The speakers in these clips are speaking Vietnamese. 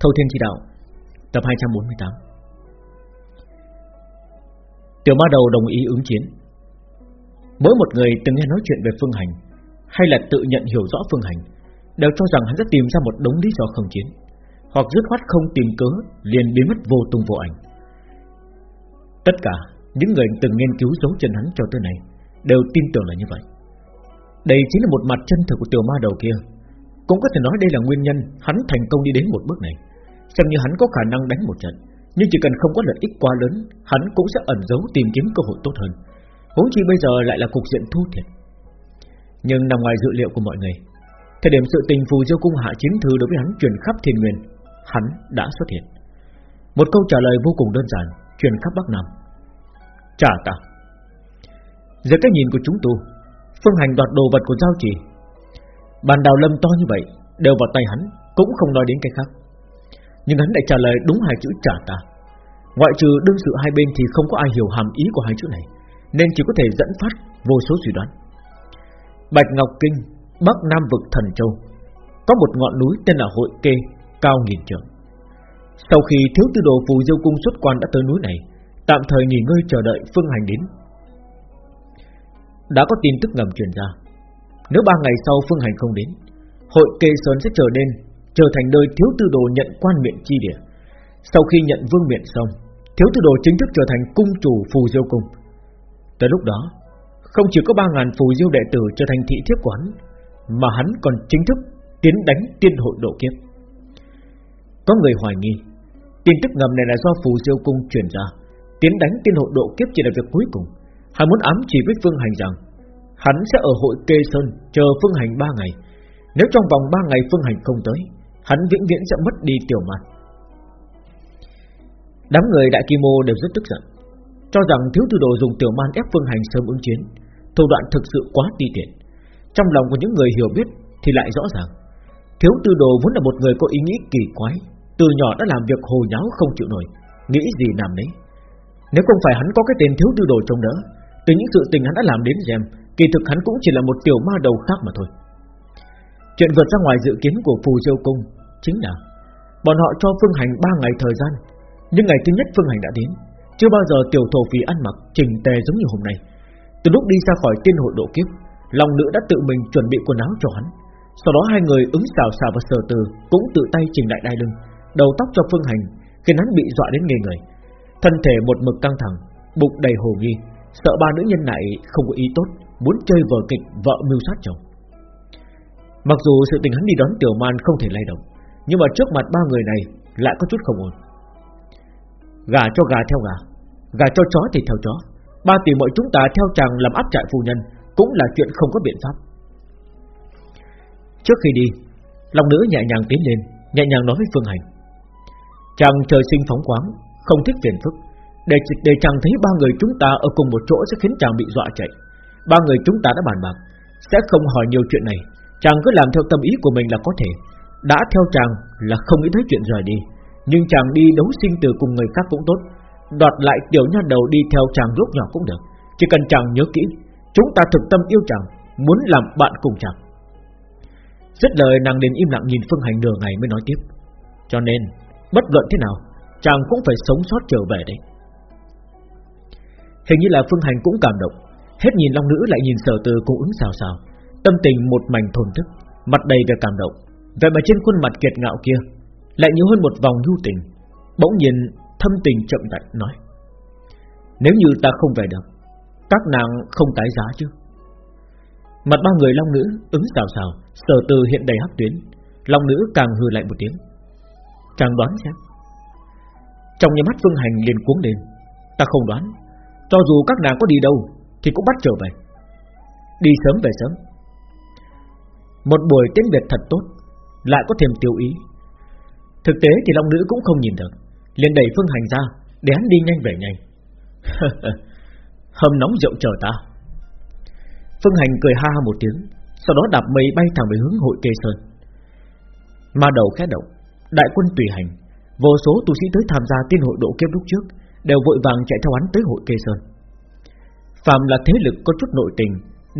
Thâu Thiên Chỉ Đạo, Tập 248 Tiểu ma đầu đồng ý ứng chiến. Mỗi một người từng nghe nói chuyện về Phương Hành, Hay là tự nhận hiểu rõ Phương Hành, Đều cho rằng hắn sẽ tìm ra một đống lý do không chiến, Hoặc dứt khoát không tìm cớ Liền biến mất vô tung vô ảnh. Tất cả những người từng nghiên cứu dấu chân hắn cho tới này Đều tin tưởng là như vậy. Đây chính là một mặt chân thực của tiểu ma đầu kia. Cũng có thể nói đây là nguyên nhân Hắn thành công đi đến một bước này. Xem như hắn có khả năng đánh một trận Nhưng chỉ cần không có lợi ích quá lớn Hắn cũng sẽ ẩn giấu tìm kiếm cơ hội tốt hơn. Huống chi bây giờ lại là cục diện thu thiệt Nhưng nằm ngoài dự liệu của mọi người Thời điểm sự tình phù diêu cung hạ chiến thư đối với hắn truyền khắp thiên nguyên Hắn đã xuất hiện. Một câu trả lời vô cùng đơn giản Truyền khắp Bắc Nam. Trả ta. Dưới cái nhìn của chúng tôi, Phương hành đoạt đồ vật của giao trì Bàn đào lâm to như vậy Đều vào tay hắn Cũng không nói đến cái khác. Nhưng hắn lại trả lời đúng hai chữ trả ta Ngoại trừ đương sự hai bên thì không có ai hiểu hàm ý của hai chữ này, Nên chỉ có thể dẫn phát vô số suy đoán. Bạch Ngọc Kinh, Bắc Nam vực Thần Châu, Có một ngọn núi tên là Hội Kê, Cao nghìn trượng. Sau khi thiếu tư đồ phù diêu cung xuất quan đã tới núi này, Tạm thời nghỉ ngơi chờ đợi phương hành đến. Đã có tin tức ngầm truyền ra. Nếu ba ngày sau phương hành không đến, Hội Kê Sơn sẽ trở nên Trở thành nơi thiếu tư đồ nhận quan miệng chi địa. Sau khi nhận vương miện xong, Thiếu tư đồ chính thức trở thành cung chủ phù diêu cung. Tới lúc đó, Không chỉ có ba ngàn phù diêu đệ tử trở thành thị thiếp quán, Mà hắn còn chính thức Tiến đánh tiên hội độ kiếp. Có người hoài nghi, Tin tức ngầm này là do phù diêu cung truyền ra. Tiến đánh tiên hội độ kiếp chỉ là việc cuối cùng. Hắn muốn ám chỉ với Phương Hành rằng, Hắn sẽ ở hội kê sơn Chờ Phương Hành ba ngày. Nếu trong vòng ba ngày Phương Hành không tới Hắn vĩnh viễn sẽ mất đi tiểu mặt Đám người đại kim mô đều rất tức giận, Cho rằng thiếu tư đồ dùng tiểu man ép phương hành sớm ứng chiến, Thủ đoạn thực sự quá ti tiện. Trong lòng của những người hiểu biết Thì lại rõ ràng, Thiếu tư đồ vốn là một người có ý nghĩ kỳ quái, Từ nhỏ đã làm việc hồ nháo không chịu nổi, Nghĩ gì làm đấy Nếu không phải hắn có cái tên thiếu tư đồ trông đỡ, Từ những sự tình hắn đã làm đến xem Kỳ thực hắn cũng chỉ là một tiểu ma đầu khác mà thôi. Chuyện vượt ra ngoài dự kiến của phù diêu cung Chính là, Bọn họ cho phương hành 3 ngày thời gian. Nhưng ngày thứ nhất Phương Hành đã đến, Chưa bao giờ tiểu thổ phí ăn mặc Trình tề giống như hôm nay. Từ lúc đi ra khỏi tiên hội độ kiếp, Lòng nữ đã tự mình chuẩn bị quần áo cho hắn. Sau đó hai người ứng xào xào và sờ từ Cũng tự tay chỉnh đại đai lưng, Đầu tóc cho Phương Hành, Khiến hắn bị dọa đến ngây người. Thân thể một mực căng thẳng, Bụng đầy hồ nghi, Sợ ba nữ nhân này không có ý tốt, Muốn chơi vở kịch vợ mưu sát chồng. Mặc dù sự tình hắn đi đón tiểu man không thể lay động nhưng mà trước mặt ba người này Lại có chút không ổn. Gà cho gà theo gà Gà cho chó thì theo chó. Ba tỷ mọi chúng ta theo chàng làm áp trại phu nhân Cũng là chuyện không có biện pháp. Trước khi đi Lòng nữ nhẹ nhàng tiến lên Nhẹ nhàng nói với Phương Hành. Chàng trời sinh phóng khoáng Không thích phiền phức. Để, để chàng thấy ba người chúng ta ở cùng một chỗ Sẽ khiến chàng bị dọa chạy. Ba người chúng ta đã bàn bạc Sẽ không hỏi nhiều chuyện này. Chàng cứ làm theo tâm ý của mình là có thể. Đã theo chàng là không nghĩ tới chuyện rời đi, nhưng chàng đi đấu sinh tử cùng người khác cũng tốt. Đoạt lại tiểu nha đầu đi theo chàng lúc nhỏ cũng được, Chỉ cần chàng nhớ kỹ, Chúng ta thực tâm yêu chàng, Muốn làm bạn cùng chàng. Rất lời, nàng đến im lặng nhìn Phương Hành nửa ngày mới nói tiếp. Cho nên, Bất luận thế nào, Chàng cũng phải sống sót trở về đấy. Hình như là Phương Hành cũng cảm động, Hết nhìn Long Nữ lại nhìn sở từ cũng ứng xào xào, Tâm tình một mảnh thồn thức, Mặt đầy về cảm động. Vậy mà trên khuôn mặt kiệt ngạo kia lại nhiều hơn một vòng nhu tình, Bỗng nhiên thâm tình chậm rãi nói, Nếu như ta không về được, Các nàng không tái giá chứ? Mặt ba người long nữ ứng xào xào Sở từ hiện đầy hắc tuyến, Long nữ càng hừ lại một tiếng, Chàng đoán xem. Trong nhà mắt Phương Hành liền cuống lên, Ta không đoán, Cho dù các nàng có đi đâu Thì cũng bắt trở về. Đi sớm về sớm. Một buổi tiếng biệt thật tốt lại có thêm tiêu ý. Thực tế thì Long Nữ cũng không nhìn được, liền đẩy Phương Hành ra, Để hắn đi nhanh về nhanh. Hầm nóng rượu chờ ta. Phương Hành cười ha ha một tiếng, Sau đó đạp mây bay thẳng về hướng hội kê sơn. Ma đầu khẽ động, Đại quân tùy hành, Vô số tu sĩ tới tham gia tiên hội độ kiếp lúc trước, Đều vội vàng chạy theo hắn tới hội kê sơn. Phạm là thế lực có chút nội tình,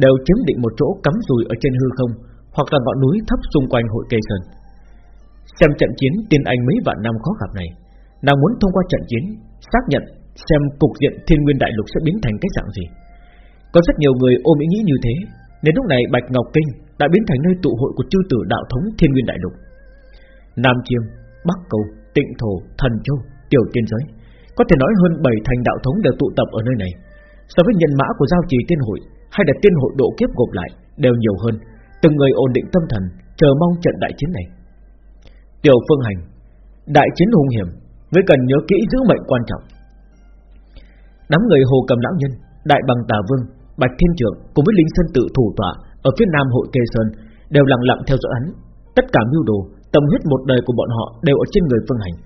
Đều chiếm định một chỗ cắm rùi ở trên hư không hoặc là ngọn núi thấp xung quanh hội cây sơn. Xem trận chiến tiên anh mấy vạn năm khó gặp này Nàng muốn thông qua trận chiến Xác nhận xem cục diện thiên nguyên đại lục sẽ biến thành cái dạng gì. Có rất nhiều người ôm ý nghĩ như thế Nên lúc này Bạch Ngọc Kinh Đã biến thành nơi tụ hội của chư tử đạo thống thiên nguyên đại lục. Nam Chiêm, Bắc Cầu, Tịnh Thổ, Thần Châu, Tiểu Tiên Giới Có thể nói hơn 7 thành đạo thống đều tụ tập ở nơi này. So với nhân mã của giao trì tiên hội Hay là tiên hội độ kiếp gộp lại Đều nhiều hơn. Từng người ổn định tâm thần, Chờ mong trận đại chiến này. Tiểu Phương Hành, Đại chiến hung hiểm, Ngươi cần nhớ kỹ giữ mệnh quan trọng. Đám người hồ cầm lão nhân, Đại bằng tà vương, Bạch Thiên Trưởng cùng với Linh Sơn tự thủ tọa Ở phía nam hội Kê Sơn Đều lặng lặng theo dõi hắn. Tất cả mưu đồ, Tâm huyết một đời của bọn họ đều ở trên người Phương Hành.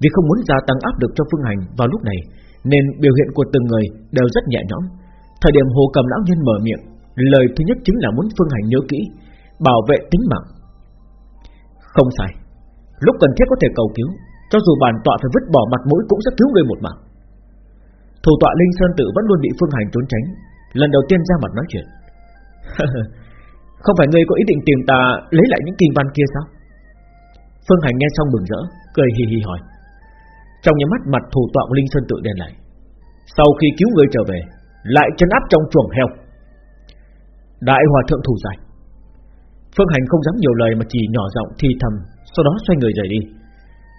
Vì không muốn gia tăng áp lực cho Phương Hành vào lúc này, Nên biểu hiện của từng người đều rất nhẹ nhõm. Thời điểm hồ cầm lão nhân mở miệng Lời thứ nhất chính là muốn Phương Hành nhớ kỹ, Bảo vệ tính mạng. Không sai. Lúc cần thiết có thể cầu cứu, Cho dù bản tọa phải vứt bỏ mặt mũi cũng sẽ cứu người một mạng. Thủ tọa Linh Sơn Tự vẫn luôn bị Phương Hành trốn tránh, Lần đầu tiên ra mặt nói chuyện. Không phải ngươi có ý định tìm ta Lấy lại những kinh văn kia sao? Phương Hành nghe xong mừng rỡ, Cười hì hì hỏi. Trong nhà mắt, mặt thủ tọa Linh Sơn Tự đen lại. Sau khi cứu người trở về, Lại chân áp trong chuồng heo. Đại hòa thượng thủ giải. Phương Hành không dám nhiều lời mà chỉ nhỏ giọng thi thầm, Sau đó xoay người rời đi.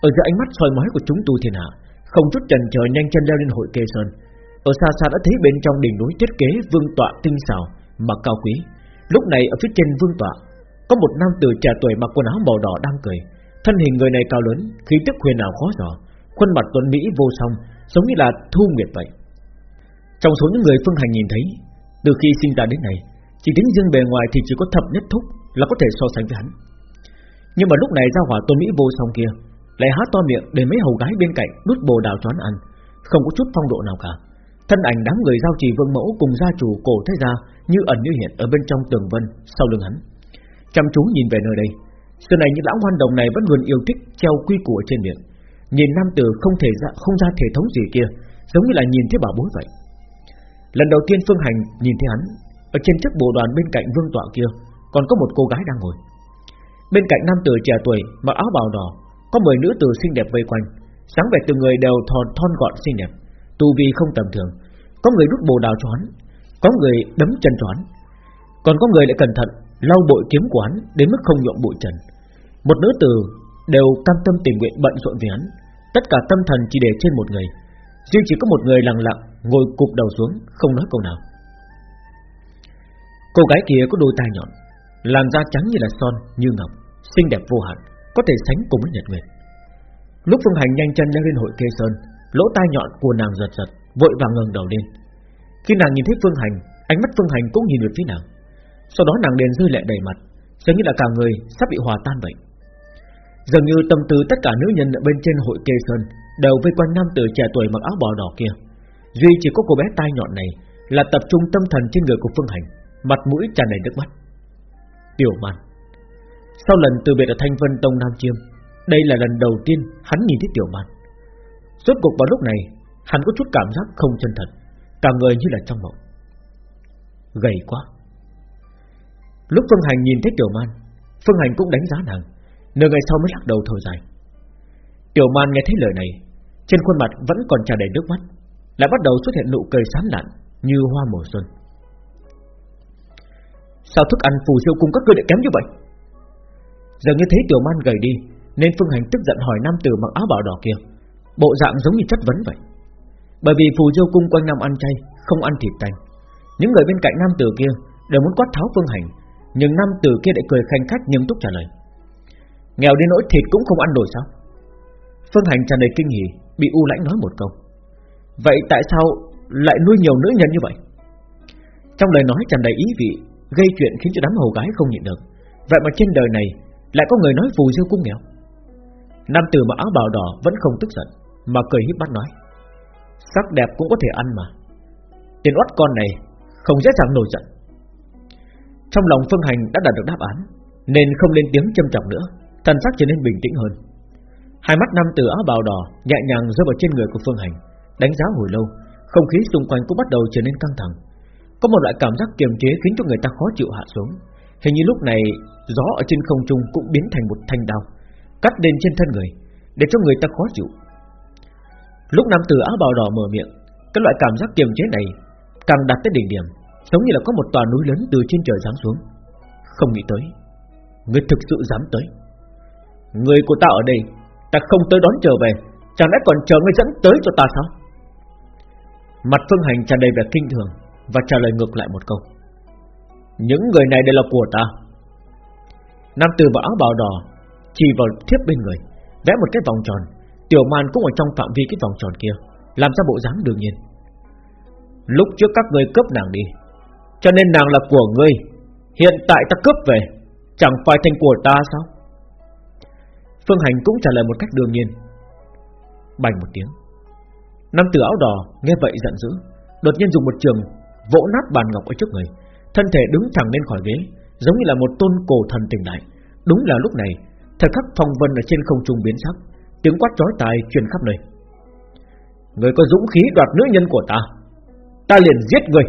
Ở giữa ánh mắt soi mói của chúng tu thiên hạ, Không chút chần chờ nhanh chân leo lên hội kê sơn. Ở xa xa đã thấy bên trong đỉnh núi thiết kế vương tọa tinh xảo Mà cao quý. Lúc này ở phía trên vương tọa, Có một nam tử trẻ tuổi mặc quần áo màu đỏ đang cười. Thân hình người này cao lớn, Khí tức huyền ảo khó dò, Khuôn mặt tuấn mỹ vô song, Giống như là thu nguyệt vậy. Trong số những người phương hành nhìn thấy, Từ khi sinh ra đến nay chỉ tính riêng bề ngoài thì chỉ có thập nhất thúc Là có thể so sánh với hắn. Nhưng mà lúc này ra hỏa tôn mỹ vô song kia Lại há to miệng để mấy hầu gái bên cạnh Đút bồ đào choán ăn, Không có chút phong độ nào cả. Thân ảnh đám người giao trì vương mẫu cùng gia chủ cổ thế gia Như ẩn như hiện ở bên trong tường vân Sau lưng hắn. Chăm chú nhìn về nơi đây, Xưa này những lão hoan đồng này vẫn luôn yêu thích treo quy củ ở trên miệng, Nhìn nam tử không thể ra, không ra thể thống gì kia, Giống như là nhìn thấy bảo bối vậy. Lần đầu tiên Phương Hành nhìn thấy hắn ở trên chiếc bộ đoàn bên cạnh vương tọa kia, Còn có một cô gái đang ngồi. Bên cạnh nam tử trẻ tuổi mặc áo bào đỏ, Có 10 nữ tử xinh đẹp vây quanh, Sáng vẻ từng người đều thon thon gọn xinh đẹp, Tu vi không tầm thường. Có người đút bồ đào choán Có người đấm chân choán Còn có người lại cẩn thận lau bội kiếm quán Đến mức không nhộn bụi trần. Một nữ tử đều cam tâm tình nguyện bận rộn vì hắn, Tất cả tâm thần chỉ để trên một người. Riêng chỉ có một người lặng lặng Ngồi cụp đầu xuống, không nói câu nào. Cô gái kia có đôi tai nhọn, Làn da trắng như là son, như ngọc, Xinh đẹp vô hạn, Có thể sánh cùng với Nhật Nguyệt. Lúc Phương Hành nhanh chân leo lên hội kê sơn, Lỗ tai nhọn của nàng giật giật, Vội vàng ngẩng đầu lên. Khi nàng nhìn thấy Phương Hành, Ánh mắt Phương Hành cũng nhìn về phía nàng. Sau đó nàng liền rơi lệ đầy mặt, Giống như là cả người sắp bị hòa tan vậy. Dường như tâm tư tất cả nữ nhân ở bên trên hội kê sơn Đều vây quanh nam tử trẻ tuổi mặc áo bào đỏ kia. Duy chỉ có cô bé tai nhọn này Là tập trung tâm thần trên người của Phương Hành. Mặt mũi tràn đầy nước mắt. Tiểu man, Sau lần từ biệt ở Thanh Vân Tông Nam Chiêm, Đây là lần đầu tiên hắn nhìn thấy Tiểu man. Rốt cuộc vào lúc này, Hắn có chút cảm giác không chân thật, Cả người như là trong mộng. Gầy quá. Lúc Phương Hành nhìn thấy Tiểu Man, Phương Hành cũng đánh giá nàng, Nửa ngày sau mới lắc đầu thở dài. Tiểu Man nghe thấy lời này, Trên khuôn mặt vẫn còn tràn đầy nước mắt, Lại bắt đầu xuất hiện nụ cười sán lạn Như hoa mùa xuân. Sao thức ăn phù siêu cung các ngươi lại kém như vậy? Giờ như thấy Tiểu Man gầy đi, Nên Phương Hành tức giận hỏi nam tử mặc áo bào đỏ kia. Bộ dạng giống như chất vấn vậy. Bởi vì phù diêu cung quanh năm ăn chay, Không ăn thịt tanh Những người bên cạnh nam tử kia Đều muốn quát tháo Phương Hành, Nhưng nam tử kia lại cười khanh khách nghiêm túc trả lời. Nghèo đến nỗi thịt cũng không ăn nổi sao? Phương Hành tràn đầy kinh hỉ, Bị U Lãnh nói một câu. Vậy tại sao lại nuôi nhiều nữ nhân như vậy? Trong lời nói tràn đầy ý vị Gây chuyện khiến cho đám hầu gái không nhịn được. Vậy mà trên đời này Lại có người nói phù diêu cung nghèo. Nam tử mặc áo bào đỏ vẫn không tức giận, Mà cười híp mắt nói, Sắc đẹp cũng có thể ăn mà. Tiền oát con này Không dễ dàng nổi giận. Trong lòng Phương Hành đã đạt được đáp án, Nên không lên tiếng châm trọng nữa, Thần sắc trở nên bình tĩnh hơn. Hai mắt nam tử áo bào đỏ Nhẹ nhàng rơi vào trên người của Phương Hành, Đánh giá hồi lâu, Không khí xung quanh cũng bắt đầu trở nên căng thẳng. Có một loại cảm giác kiềm chế khiến cho người ta khó chịu hạ xuống. Hình như lúc này, Gió ở trên không trung cũng biến thành một thanh đao, Cắt lên trên thân người, Để cho người ta khó chịu. Lúc nam tử áo bào đỏ mở miệng, Cái loại cảm giác kiềm chế này Càng đạt tới đỉnh điểm, Giống như là có một tòa núi lớn từ trên trời giáng xuống. Không nghĩ tới, Người thực sự dám tới. Người của ta ở đây, Ta không tới đón trở về, Chẳng lẽ còn chờ người dẫn tới cho ta sao? Mặt phương hành tràn đầy vẻ kinh thường. Và trả lời ngược lại một câu. Những người này đều là của ta. Nam tử vào áo bào đỏ Chỉ vào thiếp bên người, Vẽ một cái vòng tròn. Tiểu man cũng ở trong phạm vi cái vòng tròn kia, Làm ra bộ dáng đương nhiên. Lúc trước các người cướp nàng đi, Cho nên nàng là của ngươi, Hiện tại ta cướp về, Chẳng phải thành của ta sao? Phương Hành cũng trả lời một cách đương nhiên. Bành một tiếng, Nam tử áo đỏ nghe vậy giận dữ, Đột nhiên dùng một trường vỗ nát bàn ngọc ở trước người. Thân thể đứng thẳng lên khỏi ghế, Giống như là một tôn cổ thần tỉnh lại. Đúng là lúc này, Thời khắc phong vân ở trên không trung biến sắc, Tiếng quát chói tai truyền khắp nơi. Người có dũng khí đoạt nữ nhân của ta Ta liền giết người.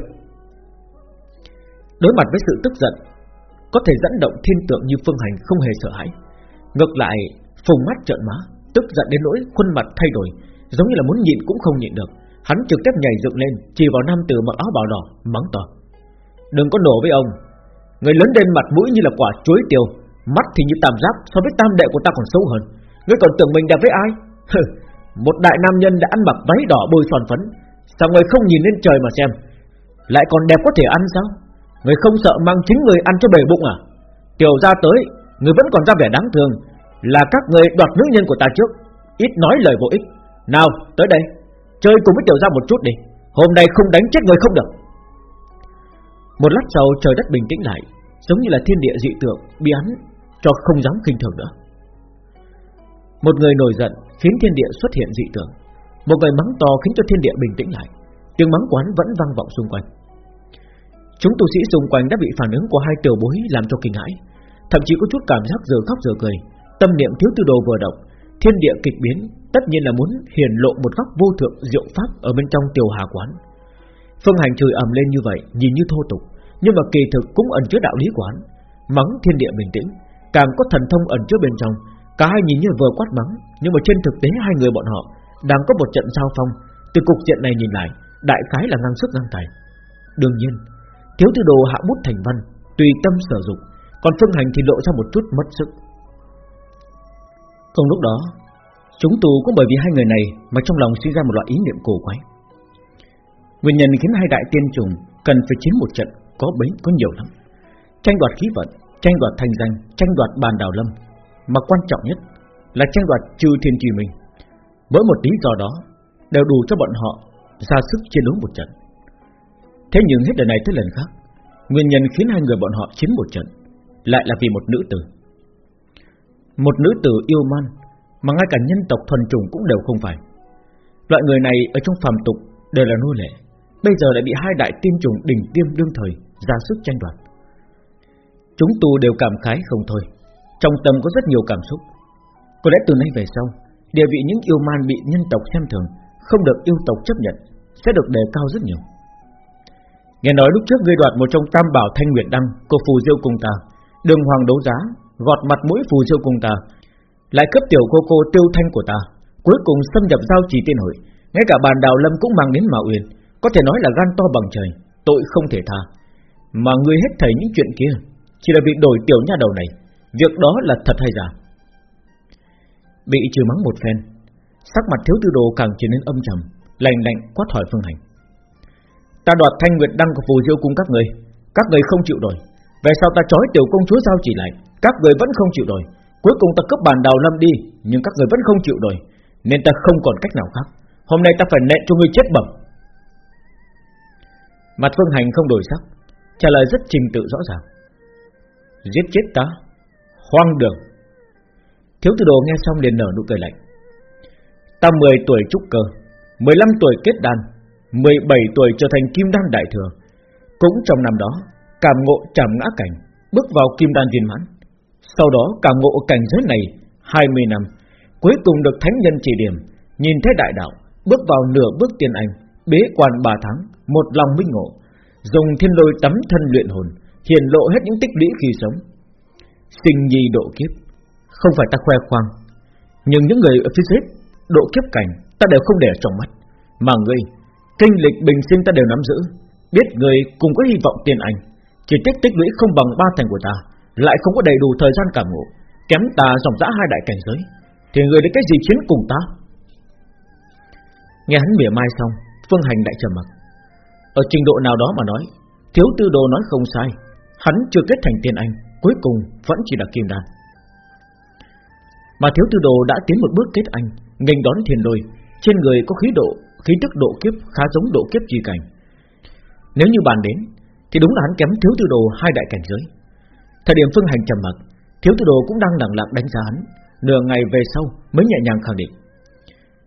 Đối mặt với sự tức giận, Có thể dẫn động thiên tượng như phương hành không hề sợ hãi. Ngược lại, Phùng mắt trợn má, Tức giận đến nỗi khuôn mặt thay đổi, Giống như là muốn nhịn cũng không nhịn được. Hắn trực tiếp nhảy dựng lên, Chỉ vào nam tử mặc áo bào đỏ, Mắng to. Đừng có nổ với ông. Người lớn lên mặt mũi như là quả chuối tiêu, Mắt thì như tam giác, So với tam đệ của ta còn xấu hơn. Ngươi còn tưởng mình đẹp với ai? Một đại nam nhân đã ăn mặc váy đỏ bôi son phấn. Sao người không nhìn lên trời mà xem? Lại còn đẹp có thể ăn sao? Người không sợ mang chính người ăn cho bể bụng à? Tiểu ra tới, Người vẫn còn ra vẻ đáng thương, Là các người đoạt nữ nhân của ta trước. Ít nói lời vô ích. Nào, tới đây. Chơi cùng với tiểu ra một chút đi. Hôm nay không đánh chết người không được. Một lát sau, trời đất bình tĩnh lại, Giống như là thiên địa dị tượng Bị án cho không dám kinh thường nữa. Một người nổi giận Khiến thiên địa xuất hiện dị tượng. Một người mắng to khiến cho thiên địa bình tĩnh lại. Tiếng mắng quán vẫn vang vọng xung quanh. Chúng tu sĩ xung quanh đã bị phản ứng của hai tiểu bối làm cho kinh hãi. Thậm chí có chút cảm giác giờ khóc giờ cười. Tâm niệm thiếu tư đồ vừa động Thiên địa kịch biến, Tất nhiên là muốn hiển lộ một góc vô thượng diệu pháp Ở bên trong tiểu hà quán. Phương hành chửi ầm lên như vậy, Nhìn như thô tục, Nhưng mà kỳ thực cũng ẩn chứa đạo lý quán. Mắng thiên địa bình tĩnh, Càng có thần thông ẩn chứa bên trong. Cả hai nhìn như vừa quát mắng, Nhưng mà trên thực tế hai người bọn họ Đang có một trận giao phong. Từ cục diện này nhìn lại, Đại khái là ngang sức ngang tài. Đương nhiên, Thiếu tư đồ hạ bút thành văn Tùy tâm sở dụng, Còn phương hành thì lộ ra một chút mất sức. Cùng lúc đó, Chúng tù cũng bởi vì hai người này Mà trong lòng sinh ra một loại ý niệm cổ quái. Nguyên nhân khiến hai đại tiên trùng Cần phải chiến một trận Có bấy, có nhiều lắm. Tranh đoạt khí vận, Tranh đoạt thành danh, Tranh đoạt bàn đào lâm, Mà quan trọng nhất Là tranh đoạt trừ thiên trì mình. Với một lý do đó Đều đủ cho bọn họ ra sức chiến đấu một trận. Thế nhưng hết lần này tới lần khác, Nguyên nhân khiến hai người bọn họ chiến một trận Lại là vì một nữ tử. Một nữ tử yêu man Mà ngay cả nhân tộc thuần chủng cũng đều không phải. Loại người này ở trong phàm tục Đều là nô lệ Bây giờ lại bị hai đại tiên trùng đỉnh tiêm đương thời Ra sức tranh đoạt. Chúng tu đều cảm khái không thôi Trong tâm có rất nhiều cảm xúc. Có lẽ từ nay về sau Địa vị những yêu man bị nhân tộc xem thường Không được yêu tộc chấp nhận Sẽ được đề cao rất nhiều. Nghe nói lúc trước ngươi đoạt một trong tam bảo thanh nguyệt đăng của phù diêu cùng ta, đường hoàng đấu giá, gọt mặt mũi phù diêu cùng ta, lại cướp tiểu cô cô tiêu thanh của ta, cuối cùng xâm nhập giao trì tiên hội, ngay cả bàn đào lâm cũng mang đến mạo uyên, có thể nói là gan to bằng trời, tội không thể tha. Mà ngươi hết thảy những chuyện kia, chỉ là vì đổi tiểu nha đầu này, việc đó là thật hay giả? Bị trừ mắng một phen, sắc mặt thiếu tư đồ càng trở nên âm trầm, lạnh lạnh quát hỏi phương hành. Ta đoạt thanh nguyệt đăng của phù diêu cùng các người Các người không chịu đổi Về sau ta trói tiểu công chúa giao chỉ lại các người vẫn không chịu đổi Cuối cùng ta cướp bàn đào lâm đi, Nhưng các người vẫn không chịu đổi Nên ta không còn cách nào khác. Hôm nay ta phải nện cho ngươi chết bẩm. Mặt phương hành không đổi sắc, Trả lời rất trình tự rõ ràng. Giết chết ta, Hoang đường. Thiếu tử đồ nghe xong liền nở nụ cười lạnh. Ta 10 tuổi trúc cơ 15 tuổi kết đàn 17 tuổi trở thành kim đan đại thừa. Cũng trong năm đó, Cảm ngộ trảm ngã cảnh, Bước vào kim đan viên mãn. Sau đó cảm ngộ cảnh giới này 20 năm, Cuối cùng được thánh nhân chỉ điểm, Nhìn thấy đại đạo, Bước vào nửa bước tiên anh, Bế quan 3 tháng, Một lòng minh ngộ, Dùng thiên lôi tắm thân luyện hồn, Hiển lộ hết những tích lũy khi sống. Sinh nhi độ kiếp, Không phải ta khoe khoang, Nhưng những người ở phía dưới, Độ kiếp cảnh, ta đều không để ở trong mắt. Mà ngươi, Kinh lịch bình sinh ta đều nắm giữ, Biết người cùng có hy vọng tiền anh, Chỉ tích tích lũy không bằng ba thành của ta. Lại không có đầy đủ thời gian cảm ngộ, Kém ta dòng dã hai đại cảnh giới. Thì người đến cái gì chiến cùng ta? Nghe hắn mỉa mai xong, Phương Hành đại trầm mặc. Ở trình độ nào đó mà nói, Thiếu tư đồ nói không sai. Hắn chưa kết thành tiên anh, Cuối cùng vẫn chỉ là kim đan. Mà thiếu tư đồ đã tiến một bước kết anh, nghênh đón thiên lôi. Trên người có khí độ, Khí tức độ kiếp khá giống độ kiếp chi cảnh. Nếu như bàn đến, Thì đúng là hắn kém thiếu tư đồ hai đại cảnh giới. Thời điểm phương hành trầm mặc, Thiếu tư đồ cũng đang lặng lặng đánh giá hắn. Nửa ngày về sau mới nhẹ nhàng khẳng định.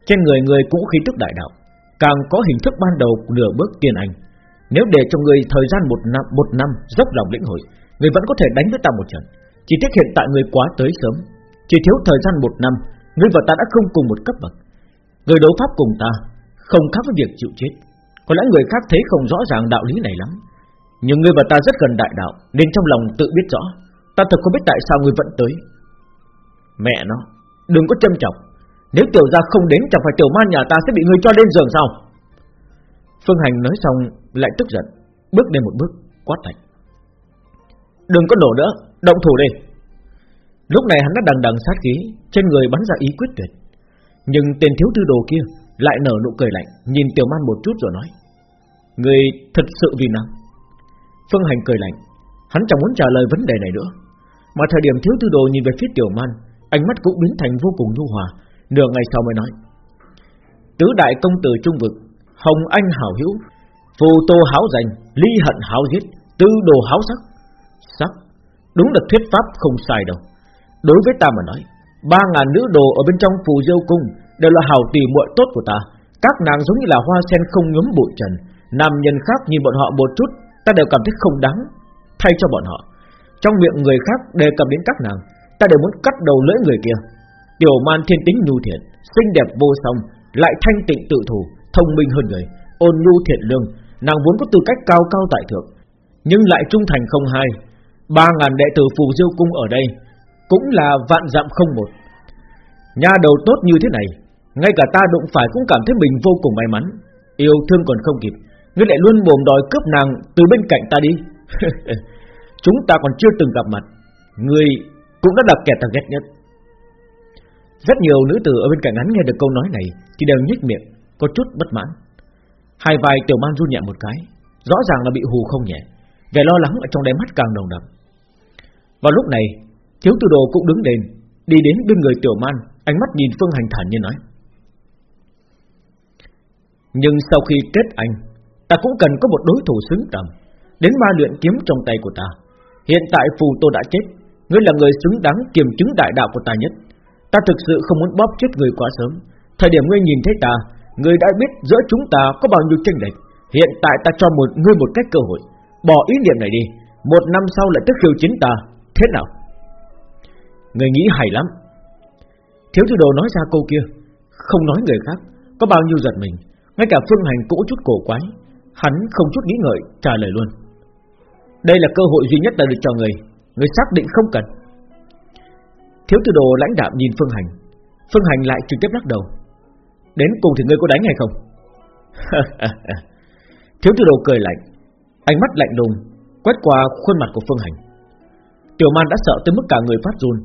Trên người người cũng khí tức đại đạo, Càng có hình thức ban đầu nửa bước tiên anh. Nếu để cho người thời gian một năm một năm dốc lòng lĩnh hội, Người vẫn có thể đánh với ta một trận. Chỉ tiếc hiện tại người quá tới sớm, Chỉ thiếu thời gian một năm, Người và ta đã không cùng một cấp bậc. Người đấu pháp cùng ta, Không khác với việc chịu chết. Có lẽ người khác thấy không rõ ràng đạo lý này lắm. Nhưng người và ta rất gần đại đạo, Nên trong lòng tự biết rõ. Ta thật không biết tại sao người vẫn tới. Mẹ nó, Đừng có châm chọc. Nếu tiểu gia không đến, chẳng phải tiểu man nhà ta sẽ bị người cho lên giường sao? Phương Hành nói xong, lại tức giận, Bước lên một bước, quát lạnh Đừng có nổ nữa, Động thủ đi. Lúc này hắn đã đằng đằng sát khí, Trên người bắn ra ý quyết tuyệt. Nhưng tên thiếu tư đồ kia Lại nở nụ cười lạnh, Nhìn tiểu man một chút rồi nói, Người thật sự vì nào Phương Hành cười lạnh. Hắn chẳng muốn trả lời vấn đề này nữa. Mà thời điểm thiếu tư đồ nhìn về phía tiểu man, Ánh mắt cũng biến thành vô cùng nhu hòa. Nửa ngày sau mới nói. Tứ đại công tử trung vực, Hồng Anh hảo hữu, Phù tô háo danh, Ly hận háo giết, Tư đồ háo sắc. Sắc? Đúng là thuyết pháp không sai đâu. Đối với ta mà nói, Ba ngàn nữ đồ ở bên trong phù diêu cung Đều là hảo tỷ muội tốt của ta. Các nàng giống như là hoa sen không nhuốm bụi trần. Nam nhân khác nhìn bọn họ một chút Ta đều cảm thấy không đáng, Thay cho bọn họ. Trong miệng người khác đề cập đến các nàng, Ta đều muốn cắt đầu lưỡi người kia. Tiểu man thiên tính nhu thiện, Xinh đẹp vô song, Lại thanh tịnh tự thủ Thông minh hơn người, Ôn nhu thiện lương. Nàng vốn có tư cách cao cao tại thượng, Nhưng lại trung thành không hai. Ba ngàn đệ tử phù diêu cung ở đây Cũng là vạn dặm không một. Nhà đầu tốt như thế này, Ngay cả ta đụng phải cũng cảm thấy mình vô cùng may mắn. Yêu thương còn không kịp. Ngươi lại luôn mồm đòi cướp nàng Từ bên cạnh ta đi. Chúng ta còn chưa từng gặp mặt. Ngươi cũng đã là kẻ ta ghét nhất. Rất nhiều nữ tử ở bên cạnh hắn nghe được câu nói này Thì đều nhếch miệng, Có chút bất mãn. Hai vai tiểu man run nhẹ một cái, Rõ ràng là bị hù không nhẹ, Vẻ lo lắng ở trong đáy mắt càng nồng đậm. Vào lúc này, Thiếu tư đồ cũng đứng lên, Đi đến bên người tiểu man, Ánh mắt nhìn Phương Hành thản như nói. Nhưng sau khi kết anh Ta cũng cần có một đối thủ xứng tầm. Đến ma luyện kiếm trong tay của ta. Hiện tại phù tô đã chết. Ngươi là người xứng đáng kiềm chứng đại đạo của ta nhất. Ta thực sự không muốn bóp chết người quá sớm. Thời điểm ngươi nhìn thấy ta, Ngươi đã biết giữa chúng ta có bao nhiêu tranh lệch. Hiện tại ta cho một, ngươi một cách cơ hội. Bỏ ý niệm này đi. Một năm sau lại tức khiêu chính ta. Thế nào? Người nghĩ hay lắm. Thiếu thư đồ nói ra câu kia. Không nói người khác. Có bao nhiêu giật mình. Ngay cả phương hành cũng chút cổ quái. Hắn không chút nghĩ ngợi, trả lời luôn. Đây là cơ hội duy nhất đã được cho người Người xác định không cần. Thiếu tư đồ lãnh đạm nhìn Phương Hành. Phương Hành lại trực tiếp lắc đầu. Đến cùng thì ngươi có đánh hay không? Thiếu tư đồ cười lạnh. Ánh mắt lạnh lùng, Quét qua khuôn mặt của Phương Hành. Tiểu man đã sợ tới mức cả người phát run.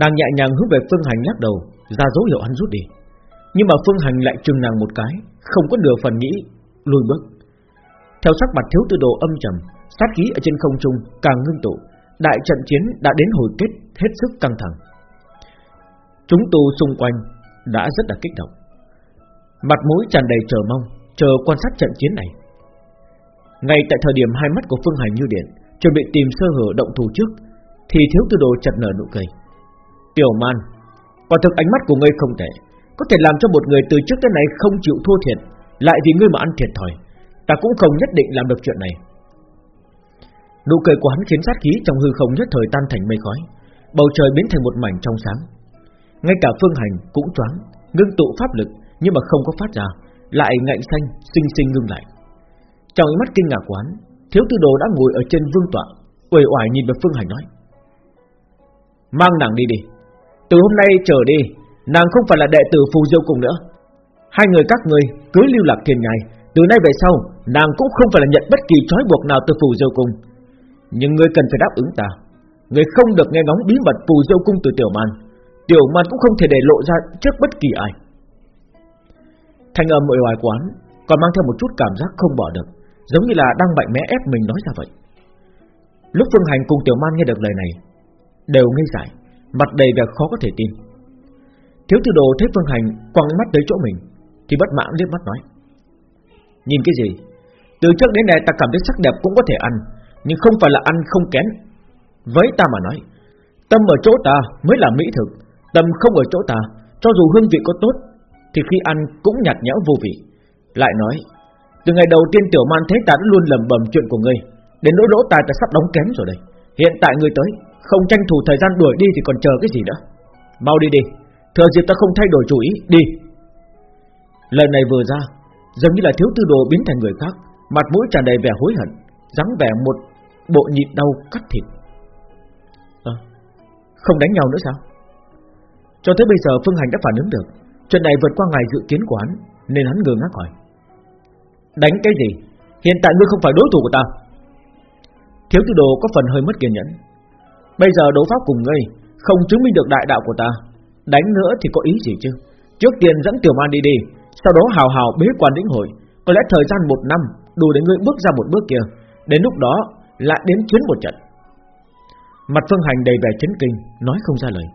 Nàng nhẹ nhàng hướng về Phương Hành lắc đầu, Ra dấu hiệu hắn rút đi. Nhưng mà Phương Hành lại trừng nàng một cái, Không có nửa phần nghĩ, lùi bước. Theo sắc mặt thiếu tư đồ âm trầm, Sát khí ở trên không trung càng ngưng tụ, Đại trận chiến đã đến hồi kết, Hết sức căng thẳng. Chúng tu xung quanh đã rất là kích động. Mặt mũi tràn đầy chờ mong, Chờ quan sát trận chiến này. Ngay tại thời điểm hai mắt của Phương Hành như điện Chuẩn bị tìm sơ hở động thủ trước, Thì thiếu tư đồ chật nở nụ cười. Tiểu man, Quả thực ánh mắt của ngươi không tệ, Có thể làm cho một người từ trước tới nay không chịu thua thiệt, Lại vì ngươi mà ăn thiệt thòi. Ta cũng không nhất định làm được chuyện này. Nụ cười của hắn khiến sát khí trong hư không nhất thời tan thành mây khói, Bầu trời biến thành một mảnh trong sáng. Ngay cả phương hành cũng choáng, Ngưng tụ pháp lực Nhưng mà không có phát ra, Lại ngạnh xanh sinh sinh ngưng lại. Trong ánh mắt kinh ngạc quán Thiếu tư đồ đã ngồi ở trên vương tọa, uể oải nhìn về phương hành nói, Mang nàng đi đi. Từ hôm nay trở đi, Nàng không phải là đệ tử phù diêu cùng nữa. Hai người các người cứ lưu lạc thiên nhai Từ nay về sau Nàng cũng không phải là nhận bất kỳ trói buộc nào từ phù diêu cung. Nhưng ngươi cần phải đáp ứng ta. Ngươi không được nghe ngóng bí mật phù diêu cung từ tiểu man. Tiểu man cũng không thể để lộ ra trước bất kỳ ai. Thanh âm ở ngoài quán Còn mang theo một chút cảm giác không bỏ được, Giống như là đang mạnh mẽ ép mình nói ra vậy. Lúc Phương Hành cùng Tiểu Man nghe được lời này, Đều ngây dại, Mặt đầy vẻ khó có thể tin. Thiếu tư đồ thấy Phương Hành quăng mắt tới chỗ mình, Thì bất mãn liếc mắt nói, Nhìn cái gì? Từ trước đến nay ta cảm thấy sắc đẹp cũng có thể ăn, Nhưng không phải là ăn không kén. Với ta mà nói, Tâm ở chỗ ta mới là mỹ thực, Tâm không ở chỗ ta, Cho dù hương vị có tốt, Thì khi ăn cũng nhạt nhẽo vô vị. Lại nói, Từ ngày đầu tiên tiểu man thấy ta đã luôn lầm bầm chuyện của ngươi Đến nỗi lỗ tai ta sắp đóng kém rồi đây. Hiện tại ngươi tới, Không tranh thủ thời gian đuổi đi thì còn chờ cái gì nữa? Mau đi đi, Thừa dịp ta không thay đổi chủ ý, Đi. Lời này vừa ra, Giống như là thiếu tư đồ biến thành người khác. Mặt mũi tràn đầy vẻ hối hận dáng vẻ một bộ nhịn đau cắt thịt. À, Không đánh nhau nữa sao? Cho tới bây giờ Phương Hành đã phản ứng được Chuyện này vượt qua ngày dự kiến của hắn Nên hắn ngơ ngác hỏi. Đánh cái gì? Hiện tại ngươi không phải đối thủ của ta. Thiếu tư đồ có phần hơi mất kiên nhẫn. Bây giờ đấu pháp cùng ngươi Không chứng minh được đại đạo của ta. Đánh nữa thì có ý gì chứ? Trước tiên dẫn tiểu man đi đi Sau đó hào hào bế quan lĩnh hội. Có lẽ thời gian một năm đủ để ngươi bước ra một bước kia, Đến lúc đó lại đến chiến một trận. Mặt phương hành đầy vẻ chấn kinh, Nói không ra lời.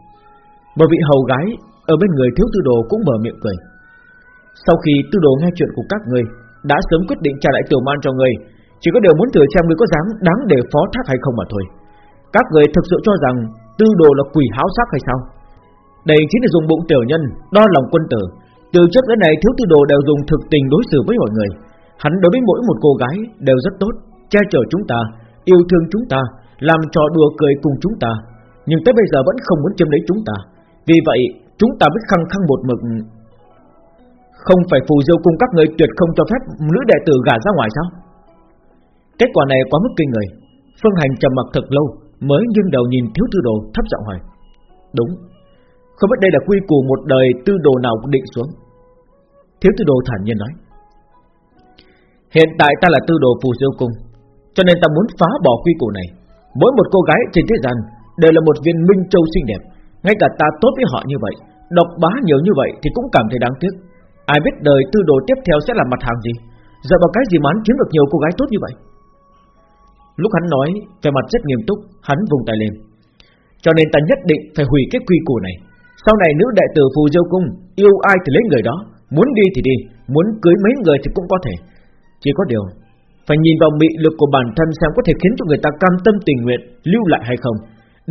Bởi vị hầu gái ở bên người thiếu tư đồ cũng mở miệng cười. Sau khi tư đồ nghe chuyện của các ngươi, Đã sớm quyết định trả lại tiểu man cho ngươi, Chỉ có điều muốn thử xem ngươi có dám đáng để phó thác hay không mà thôi. Các người thực sự cho rằng Tư đồ là quỷ háo sắc hay sao? Đây chính là dùng bụng tiểu nhân, Đo lòng quân tử. Từ trước đến nay, thiếu tư đồ đều dùng thực tình đối xử với mọi người. Hắn đối với mỗi một cô gái Đều rất tốt, Che chở chúng ta, Yêu thương chúng ta, Làm trò đùa cười cùng chúng ta. Nhưng tới bây giờ vẫn không muốn chiếm lấy chúng ta. Vì vậy, chúng ta biết khăng khăng một mực. Không phải phù diêu cung các người tuyệt không cho phép Nữ đệ tử gả ra ngoài sao? Kết quả này quá mức kinh người. Phương Hành trầm mặc thật lâu, Mới nghiêng đầu nhìn thiếu tư đồ thấp giọng hỏi. Đúng. Không biết đây là quy củ một đời tư đồ nào định xuống? Thiếu tư đồ thản nhiên nói. Hiện tại ta là tư đồ phù siêu cung, Cho nên ta muốn phá bỏ quy củ này. Mỗi một cô gái trên thế gian Đều là một viên minh châu xinh đẹp. Ngay cả ta tốt với họ như vậy, Độc bá nhiều như vậy thì cũng cảm thấy đáng tiếc. Ai biết đời tư đồ tiếp theo sẽ là mặt hàng gì? Giờ vào cái gì mà hắn kiếm được nhiều cô gái tốt như vậy? Lúc hắn nói Về mặt rất nghiêm túc, Hắn vùng tay lên. Cho nên ta nhất định phải hủy cái quy củ này. Sau này nữ đại tử phù diêu cung Yêu ai thì lấy người đó, Muốn đi thì đi, Muốn cưới mấy người thì cũng có thể. Chỉ có điều, Phải nhìn vào mị lực của bản thân xem có thể khiến cho người ta cam tâm tình nguyện, Lưu lại hay không.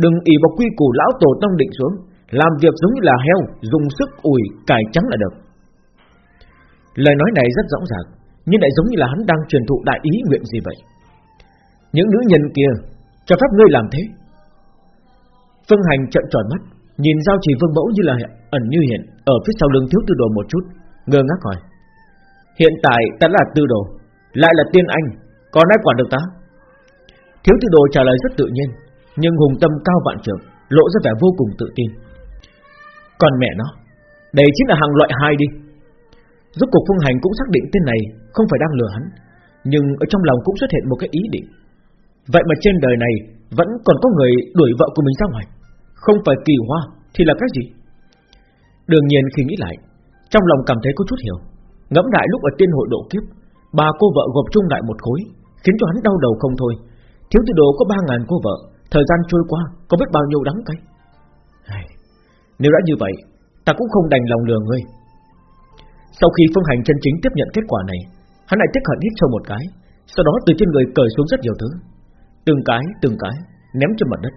Đừng ý vào quy củ lão tổ tông định xuống, Làm việc giống như là heo, Dùng sức ủi cải trắng là được. Lời nói này rất rõ ràng, Nhưng lại giống như là hắn đang truyền thụ đại ý nguyện gì vậy? Những nữ nhân kia, Cho phép ngươi làm thế. Phương Hành trận tròn mắt, Nhìn giao chỉ vương mẫu như là ẩn như hiện, Ở phía sau lưng thiếu tư đồ một chút, Ngơ ngác hỏi. Hiện tại ta là tư đồ lại là tiên anh Còn ai quản được ta? Thiếu tư đồ trả lời rất tự nhiên, Nhưng hùng tâm cao vạn trường Lộ ra vẻ vô cùng tự tin. Còn mẹ nó, Đây chính là hàng loại hai đi. Rốt cuộc phương hành cũng xác định tên này Không phải đang lừa hắn, Nhưng ở trong lòng cũng xuất hiện một cái ý định. Vậy mà trên đời này Vẫn còn có người đuổi vợ của mình ra ngoài, không phải kỳ hoa Thì là cái gì? Đương nhiên khi nghĩ lại, Trong lòng cảm thấy có chút hiểu, Ngẫm lại lúc ở tiên hội độ kiếp Bà cô vợ gộp chung lại một khối, Khiến cho hắn đau đầu không thôi. Thiếu tư đồ có ba ngàn cô vợ, Thời gian trôi qua, có biết bao nhiêu đắng cay. Nếu đã như vậy, Ta cũng không đành lòng lừa ngươi. Sau khi Phương Hành chân chính tiếp nhận kết quả này, Hắn lại tiếc hận hít sâu một cái, Sau đó từ trên người cởi xuống rất nhiều thứ. Từng cái từng cái, ném trên mặt đất,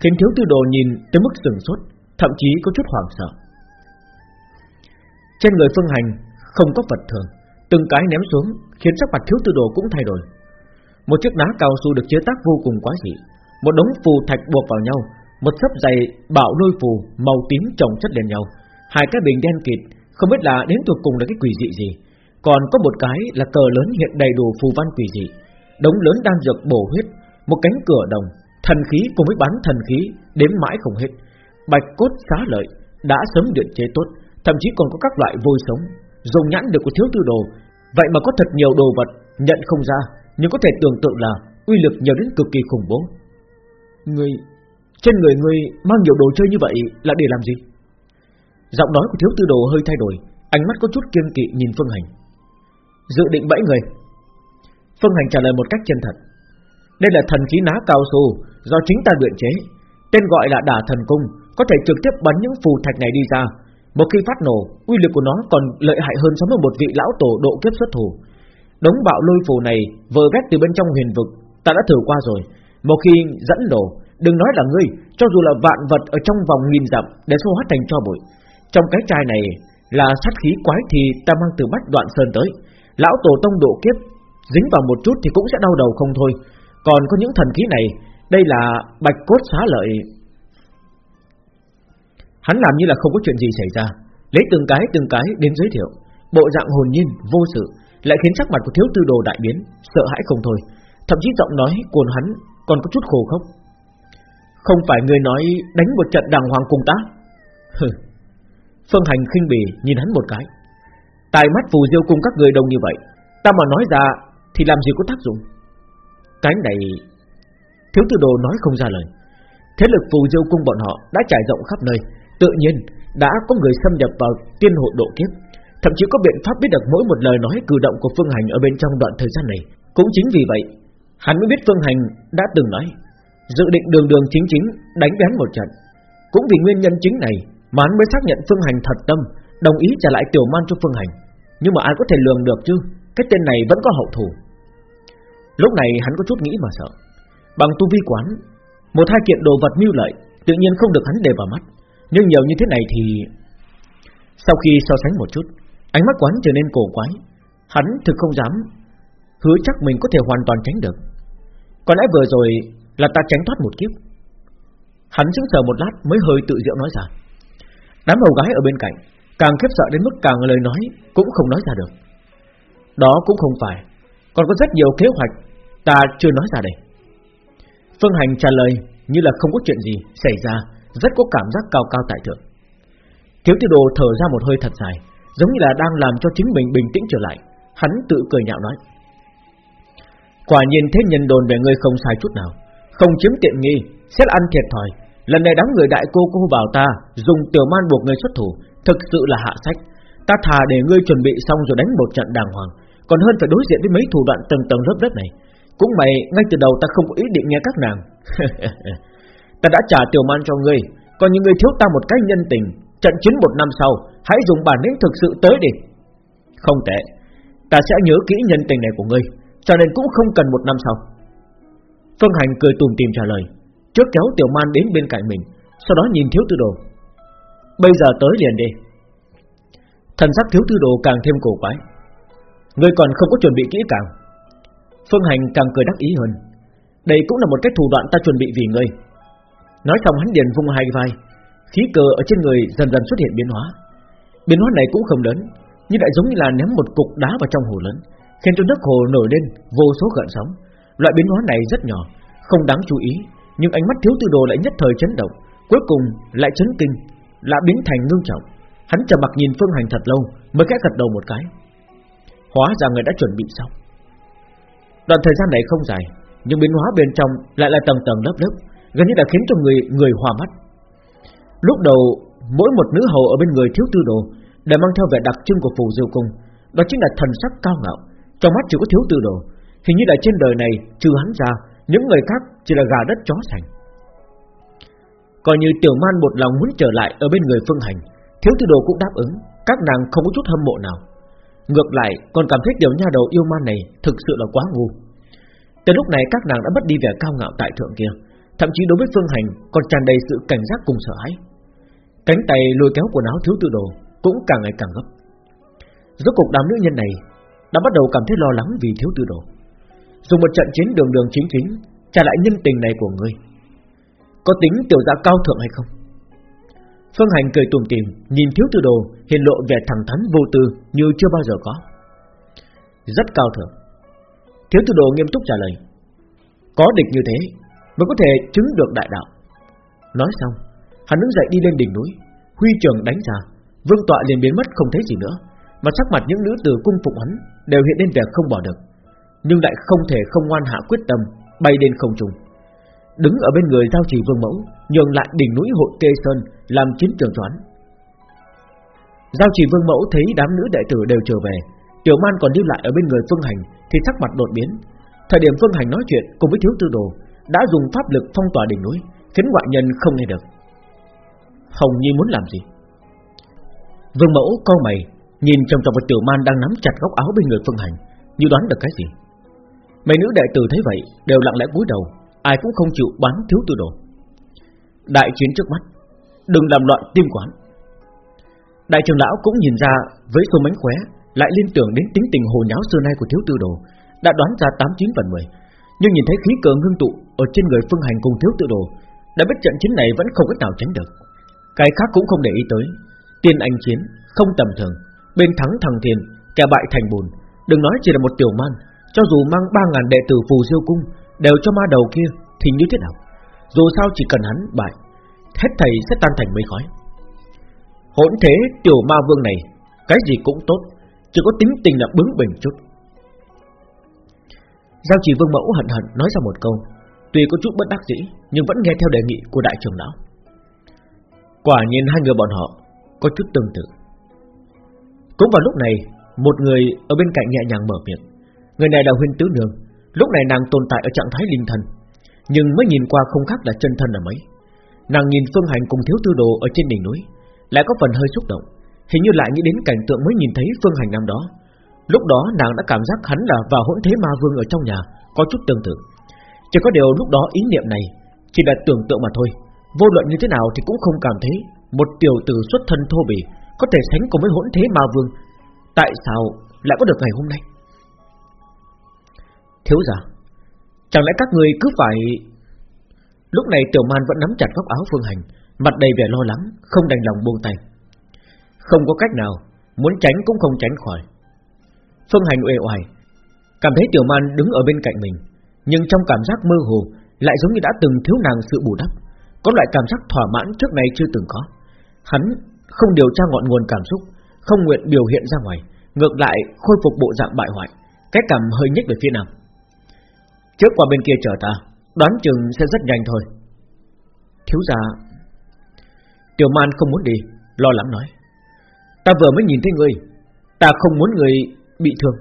Khiến thiếu tư đồ nhìn tới mức sừng sốt, Thậm chí có chút hoảng sợ. Trên người phương hành Không có vật thường. Từng cái ném xuống khiến sắc mặt thiếu tư đồ cũng thay đổi. Một chiếc ná cao su được chế tác vô cùng quá dị. Một đống phù thạch buộc vào nhau Một sấp dày bạo lôi phù Màu tím chồng chất lên nhau. Hai cái bình đen kịt Không biết là đến thuộc cùng là cái quỷ dị gì. Còn có một cái là cờ lớn hiện đầy đủ phù văn quỷ dị. Đống lớn đang dược bổ huyết Một cánh cửa đồng Thần khí cùng với bán thần khí Đếm mãi không hết. Bạch cốt xá lợi đã sớm luyện chế tốt, thậm chí còn có các loại vôi sống, dùng nhãn được của thiếu tư đồ, vậy mà có thật nhiều đồ vật nhận không ra, nhưng có thể tưởng tượng là uy lực nhiều đến cực kỳ khủng bố. Người trên người người mang nhiều đồ chơi như vậy là để làm gì? Giọng nói của thiếu tư đồ hơi thay đổi, ánh mắt có chút kiên kỵ nhìn Phương Hành. Dự định bẫy người. Phương Hành trả lời một cách chân thật. Đây là thần khí ná cao su do chính ta luyện chế, tên gọi là đả thần cung, có thể trực tiếp bắn những phù thạch này đi ra. Một khi phát nổ, uy lực của nó còn lợi hại hơn so với một vị lão tổ độ kiếp xuất thủ. Đống bạo lôi phù này vờ vét từ bên trong huyền vực, ta đã thử qua rồi. Một khi dẫn nổ, đừng nói là ngươi, cho dù là vạn vật ở trong vòng nghìn dặm để xô hóa thành cho bụi. Trong cái chai này là sát khí quái thì ta mang từ bách đoạn sơn tới. Lão tổ tông độ kiếp dính vào một chút thì cũng sẽ đau đầu không thôi. Còn có những thần khí này, đây là bạch cốt xá lợi. Hắn làm như là không có chuyện gì xảy ra, lấy từng cái từng cái đến giới thiệu, bộ dạng hồn nhiên vô sự, lại khiến sắc mặt của thiếu tư đồ đại biến, sợ hãi không thôi, thậm chí giọng nói của hắn còn có chút khổ khốc. Không phải người nói đánh một trận đàng hoàng cùng ta? Hừ. Phương Hành khinh bỉ nhìn hắn một cái. Tài mắt phù diêu cùng các người đông như vậy, ta mà nói ra thì làm gì có tác dụng? Cái này Thiếu tư đồ nói không ra lời Thế lực phù diêu cung bọn họ đã trải rộng khắp nơi Tự nhiên, đã có người xâm nhập vào tiên hộ độ kiếp. Thậm chí có biện pháp biết được mỗi một lời nói cử động của Phương Hành ở bên trong đoạn thời gian này. Cũng chính vì vậy, Hắn mới biết Phương Hành đã từng nói, Dự định đường đường chính chính đánh bén một trận. Cũng vì nguyên nhân chính này Mà hắn mới xác nhận Phương Hành thật tâm, Đồng ý trả lại tiểu man cho Phương Hành. Nhưng mà ai có thể lường được chứ? Cái tên này vẫn có hậu thủ. Lúc này hắn có chút nghĩ mà sợ. Bằng tu vi quán, Một hai kiện đồ vật mưu lợi, Tự nhiên không được hắn để vào mắt. Nhưng nhiều như thế này thì Sau khi so sánh một chút, Ánh mắt quán trở nên cổ quái. Hắn thực không dám Hứa chắc mình có thể hoàn toàn tránh được. Có lẽ vừa rồi là ta tránh thoát một kiếp. Hắn sững sờ một lát mới hơi tự diệu nói ra. Đám hầu gái ở bên cạnh Càng khiếp sợ đến mức càng lời nói Cũng không nói ra được. Đó cũng không phải, Còn có rất nhiều kế hoạch Ta chưa nói ra đây. Phương Hành trả lời như là không có chuyện gì xảy ra. Rất có cảm giác cao cao tại thượng. Thiếu tiêu đồ thở ra một hơi thật dài, Giống như là đang làm cho chính mình bình tĩnh trở lại. Hắn tự cười nhạo nói, Quả nhiên thế nhân đồn về ngươi không sai chút nào. Không chiếm tiện nghi, xét ăn thiệt thòi. Lần này đám người đại cô cô bảo ta Dùng tiểu man buộc ngươi xuất thủ, Thực sự là hạ sách. Ta thà để ngươi chuẩn bị xong rồi đánh một trận đàng hoàng, Còn hơn phải đối diện với mấy thủ đoạn tầng tầng lớp lớp này. Cũng mày ngay từ đầu ta không có ý định nghe các nàng. Ta đã trả tiểu man cho ngươi. Còn những người thiếu ta một cái nhân tình, Trận chiến một năm sau, Hãy dùng bản lĩnh thực sự tới đi. Không tệ. Ta sẽ nhớ kỹ nhân tình này của ngươi, Cho nên cũng không cần một năm sau. Phương Hành cười tùm tìm trả lời, Trước kéo tiểu man đến bên cạnh mình, Sau đó nhìn thiếu tư đồ. Bây giờ tới liền đi. Thần sắc thiếu tư đồ càng thêm cổ quái. Ngươi còn không có chuẩn bị kỹ càng. Phương Hành càng cười đắc ý hơn. Đây cũng là một cách thủ đoạn ta chuẩn bị vì ngươi. Nói xong hắn điền vung hai vai. Khí cờ ở trên người dần dần xuất hiện biến hóa. Biến hóa này cũng không lớn, Nhưng lại giống như là ném một cục đá vào trong hồ lớn, Khiến cho nước hồ nổi lên vô số gợn sóng. Loại biến hóa này rất nhỏ, Không đáng chú ý, Nhưng ánh mắt thiếu tư đồ lại nhất thời chấn động, Cuối cùng lại chấn kinh, Lại biến thành ngưng trọng. Hắn trầm mặc nhìn Phương Hành thật lâu, Mới khẽ gật đầu một cái. Hóa ra người đã chuẩn bị xong. Đoạn thời gian này không dài, Nhưng biến hóa bên trong lại là tầng tầng lớp lớp. Gần như đã khiến cho người người hòa mắt. Lúc đầu, Mỗi một nữ hầu ở bên người thiếu tư đồ Đều mang theo vẻ đặc trưng của phù diêu cung. Đó chính là thần sắc cao ngạo, Trong mắt chỉ có thiếu tư đồ. Hình như là trên đời này trừ hắn ra, Những người khác chỉ là gà đất chó sành. Coi như tiểu man một lòng muốn trở lại Ở bên người phương hành, Thiếu tư đồ cũng đáp ứng, Các nàng không có chút hâm mộ nào. Ngược lại, còn cảm thấy tiểu nha đầu yêu man này Thực sự là quá ngu. Từ lúc này các nàng đã mất đi vẻ cao ngạo tại thượng kia. Thậm chí đối với phương hành Còn tràn đầy sự cảnh giác cùng sợ hãi. Cánh tay lôi kéo quần áo thiếu tự đồ Cũng càng ngày càng gấp. Rốt cục đám nữ nhân này Đã bắt đầu cảm thấy lo lắng vì thiếu tự đồ. Dùng một trận chiến đường đường chính chính Trả lại nhân tình này của ngươi Có tính tiểu gia cao thượng hay không? Phương Hành cười tủm tỉm, Nhìn thiếu tư đồ hiện lộ vẻ thẳng thắn vô tư Như chưa bao giờ có. Rất cao thượng. Thiếu tư đồ nghiêm túc trả lời Có địch như thế Mới có thể chứng được đại đạo. Nói xong, Hắn đứng dậy đi lên đỉnh núi, Huy trường đánh ra, Vương tọa liền biến mất không thấy gì nữa, Mà sắc mặt những nữ tử cung phục hắn Đều hiện lên vẻ không bỏ được. Nhưng lại không thể không ngoan hạ quyết tâm, Bay lên không trung. Đứng ở bên người giao chỉ vương mẫu, Nhường lại đỉnh núi hội kê sơn Làm chiến trường choán Giao chỉ vương mẫu thấy đám nữ đệ tử đều trở về, Tiểu man còn lưu lại ở bên người Phương Hành Thì sắc mặt đột biến. Thời điểm Phương Hành nói chuyện cùng với thiếu tư đồ đã dùng pháp lực phong tỏa đỉnh núi, Khiến ngoại nhân không nghe được. Hồng Nhi muốn làm gì? Vương mẫu co mày, Nhìn trong trong một tiểu man đang nắm chặt góc áo bên người Phương Hành, Như đoán được cái gì? Mấy nữ đệ tử thấy vậy, Đều lặng lẽ cúi đầu, Ai cũng không chịu bán thiếu tư đồ. Đại chiến trước mắt, Đừng làm loạn tim quán. Đại trưởng lão cũng nhìn ra, Với số mánh khóe, Lại liên tưởng đến tính tình hồ nháo xưa nay của thiếu tư đồ, Đã đoán ra 89 phần 10 nhưng nhìn thấy khí cờ ngưng tụ Ở trên người phương hành cùng thiếu tự đồ, Đã biết trận chiến này vẫn không cách nào tránh được. Cái khác cũng không để ý tới. Tiên anh chiến, không tầm thường, Bên thắng thằng thiền, kẻ bại thành bùn. Đừng nói chỉ là một tiểu man, Cho dù mang 3.000 đệ tử phù diêu cung, Đều cho ma đầu kia thì như thế nào? Dù sao chỉ cần hắn bại, Hết thầy sẽ tan thành mây khói. Hỗn thế tiểu ma vương này, Cái gì cũng tốt, Chỉ có tính tình là bướng bỉnh chút. Giao chỉ vương mẫu hận hận nói ra một câu. Tuy có chút bất đắc dĩ, Nhưng vẫn nghe theo đề nghị của đại trưởng lão. Quả nhiên hai người bọn họ Có chút tương tự. Cũng vào lúc này, Một người ở bên cạnh nhẹ nhàng mở miệng. Người này là huyên tứ nương. Lúc này nàng tồn tại ở trạng thái linh thần, Nhưng mới nhìn qua không khác là chân thân là mấy. Nàng nhìn Phương Hành cùng thiếu tư đồ ở trên đỉnh núi, Lại có phần hơi xúc động. Hình như lại nghĩ đến cảnh tượng mới nhìn thấy Phương Hành năm đó. Lúc đó nàng đã cảm giác hắn là vào hỗn thế ma vương ở trong nhà, Có chút tương tự. Chỉ có điều lúc đó ý niệm này Chỉ là tưởng tượng mà thôi. Vô luận như thế nào thì cũng không cảm thấy Một tiểu tử xuất thân thô bỉ Có thể sánh cùng với hỗn thế ma vương. Tại sao lại có được ngày hôm nay? Thiếu giả Chẳng lẽ các người cứ phải Lúc này tiểu man vẫn nắm chặt góc áo phương hành, Mặt đầy vẻ lo lắng, Không đành lòng buông tay. Không có cách nào, Muốn tránh cũng không tránh khỏi. Phương hành uể oải. Cảm thấy tiểu man đứng ở bên cạnh mình, Nhưng trong cảm giác mơ hồ Lại giống như đã từng thiếu nàng sự bù đắp. Có loại cảm giác thỏa mãn trước này chưa từng có. Hắn không điều tra ngọn nguồn cảm xúc, Không nguyện biểu hiện ra ngoài, Ngược lại khôi phục bộ dạng bại hoại, Cái cảm hơi nhích về phía nam. Trước qua bên kia chờ ta, Đoán chừng sẽ rất nhanh thôi. Thiếu gia, Tiểu man không muốn đi, Lo lắng nói. Ta vừa mới nhìn thấy ngươi, Ta không muốn người bị thương.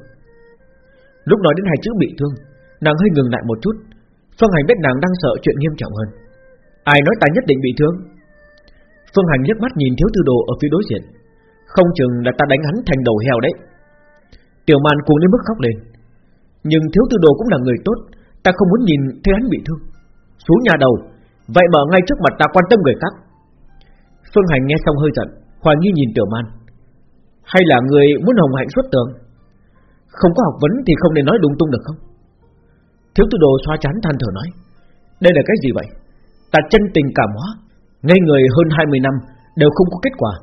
Lúc nói đến hai chữ bị thương, Nàng hơi ngừng lại một chút. Phương Hành biết nàng đang sợ chuyện nghiêm trọng hơn. Ai nói ta nhất định bị thương? Phương Hành nhấc mắt nhìn thiếu tư đồ ở phía đối diện. Không chừng là ta đánh hắn thành đầu heo đấy. Tiểu man cuồng đến mức khóc lên. Nhưng thiếu tư đồ cũng là người tốt, Ta không muốn nhìn thấy hắn bị thương. Xuống nhà đầu, Vậy mà ngay trước mặt ta quan tâm người khác. Phương Hành nghe xong hơi giận, Hoài nghi nhìn Tiểu Man. Hay là người muốn hồng hạnh xuất tường? Không có học vấn thì không nên nói đúng tung được không? Thiếu tư đồ xoa chán than thở nói, Đây là cái gì vậy? Ta chân tình cảm hóa Ngay người hơn 20 năm, Đều không có kết quả.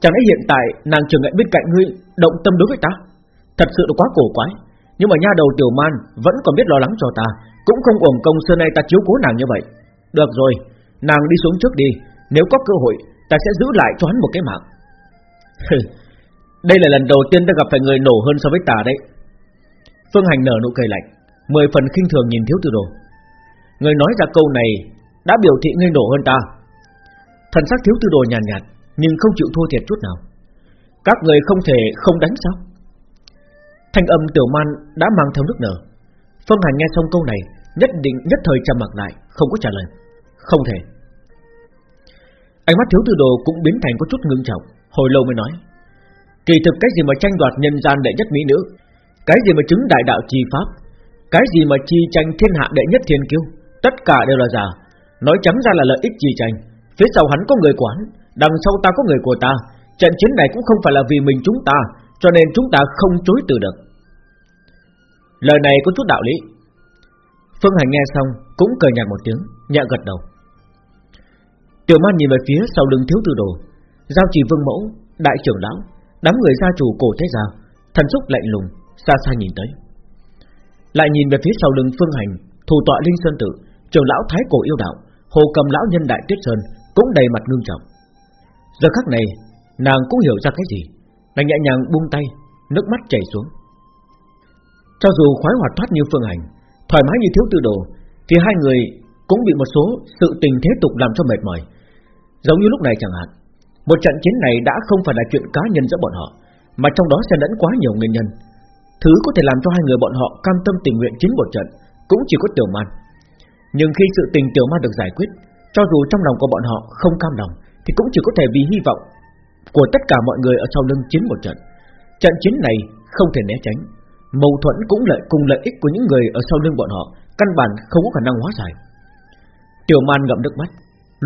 Chẳng lẽ hiện tại nàng trường ngại bên cạnh ngươi Động tâm đối với ta? Thật sự là quá cổ quái. Nhưng mà nha đầu tiểu man Vẫn còn biết lo lắng cho ta, Cũng không uổng công xưa nay ta chiếu cố nàng như vậy. Được rồi, Nàng đi xuống trước đi. Nếu có cơ hội, Ta sẽ giữ lại cho hắn một cái mạng. Đây là lần đầu tiên ta gặp phải người nổ hơn so với ta đấy. Phương Hành nở nụ cười lạnh Mười phần khinh thường nhìn thiếu tử đồ. Người nói ra câu này Đã biểu thị ngươi nổ hơn ta. Thần sắc thiếu tư đồ nhàn nhạt, nhạt Nhưng không chịu thua thiệt chút nào. Các người không thể không đánh sao? Thanh âm tiểu man đã mang theo nước nở. Phương Hành nghe xong câu này Nhất định nhất thời trầm mặc lại Không có trả lời. Không thể. Ánh mắt thiếu tư đồ cũng biến thành có chút ngưng trọng Hồi lâu mới nói. Kỳ thực cái gì mà tranh đoạt nhân gian đệ nhất mỹ nữ cái gì mà chứng đại đạo chi pháp? Cái gì mà chi tranh thiên hạ đệ nhất thiên kiêu? Tất cả đều là giả. Nói trắng ra là lợi ích chi tranh. Phía sau hắn có người quán, Đằng sau ta có người của ta. Trận chiến này cũng không phải là vì mình chúng ta, Cho nên chúng ta không chối từ được. Lời này có chút đạo lý. Phương Hành nghe xong, Cũng cười nhạt một tiếng, Nhẹ gật đầu. Tiểu man nhìn về phía sau lưng thiếu tư đồ. Giao chỉ vương mẫu, Đại trưởng lão, Đám người gia chủ cổ thế gia, Thần xúc lạnh lùng. Xa xa nhìn tới. Lại nhìn về phía sau lưng phương hành Thủ tọa Linh Sơn tự, Trưởng lão Thái Cổ Yêu Đạo Hồ cầm lão nhân Đại Tuyết Sơn Cũng đầy mặt ngưng trọng. Giờ khắc này Nàng cũng hiểu ra cái gì. Nàng nhẹ nhàng buông tay Nước mắt chảy xuống. Cho dù khoái hoạt thoát như phương hành Thoải mái như thiếu tư đồ Thì hai người cũng bị một số sự tình thế tục làm cho mệt mỏi. Giống như lúc này chẳng hạn Một trận chiến này đã không phải là chuyện cá nhân giữa bọn họ Mà trong đó sẽ lẫn quá nhiều nguyên nhân. Thứ có thể làm cho hai người bọn họ cam tâm tình nguyện chiến một trận Cũng chỉ có tiểu man. Nhưng khi sự tình tiểu man được giải quyết, Cho dù trong lòng của bọn họ không cam lòng, Thì cũng chỉ có thể vì hy vọng Của tất cả mọi người ở sau lưng chiến một trận. Trận chiến này không thể né tránh. Mâu thuẫn cũng lợi cùng lợi ích của những người ở sau lưng bọn họ Căn bản không có khả năng hóa giải. Tiểu man ngậm nước mắt,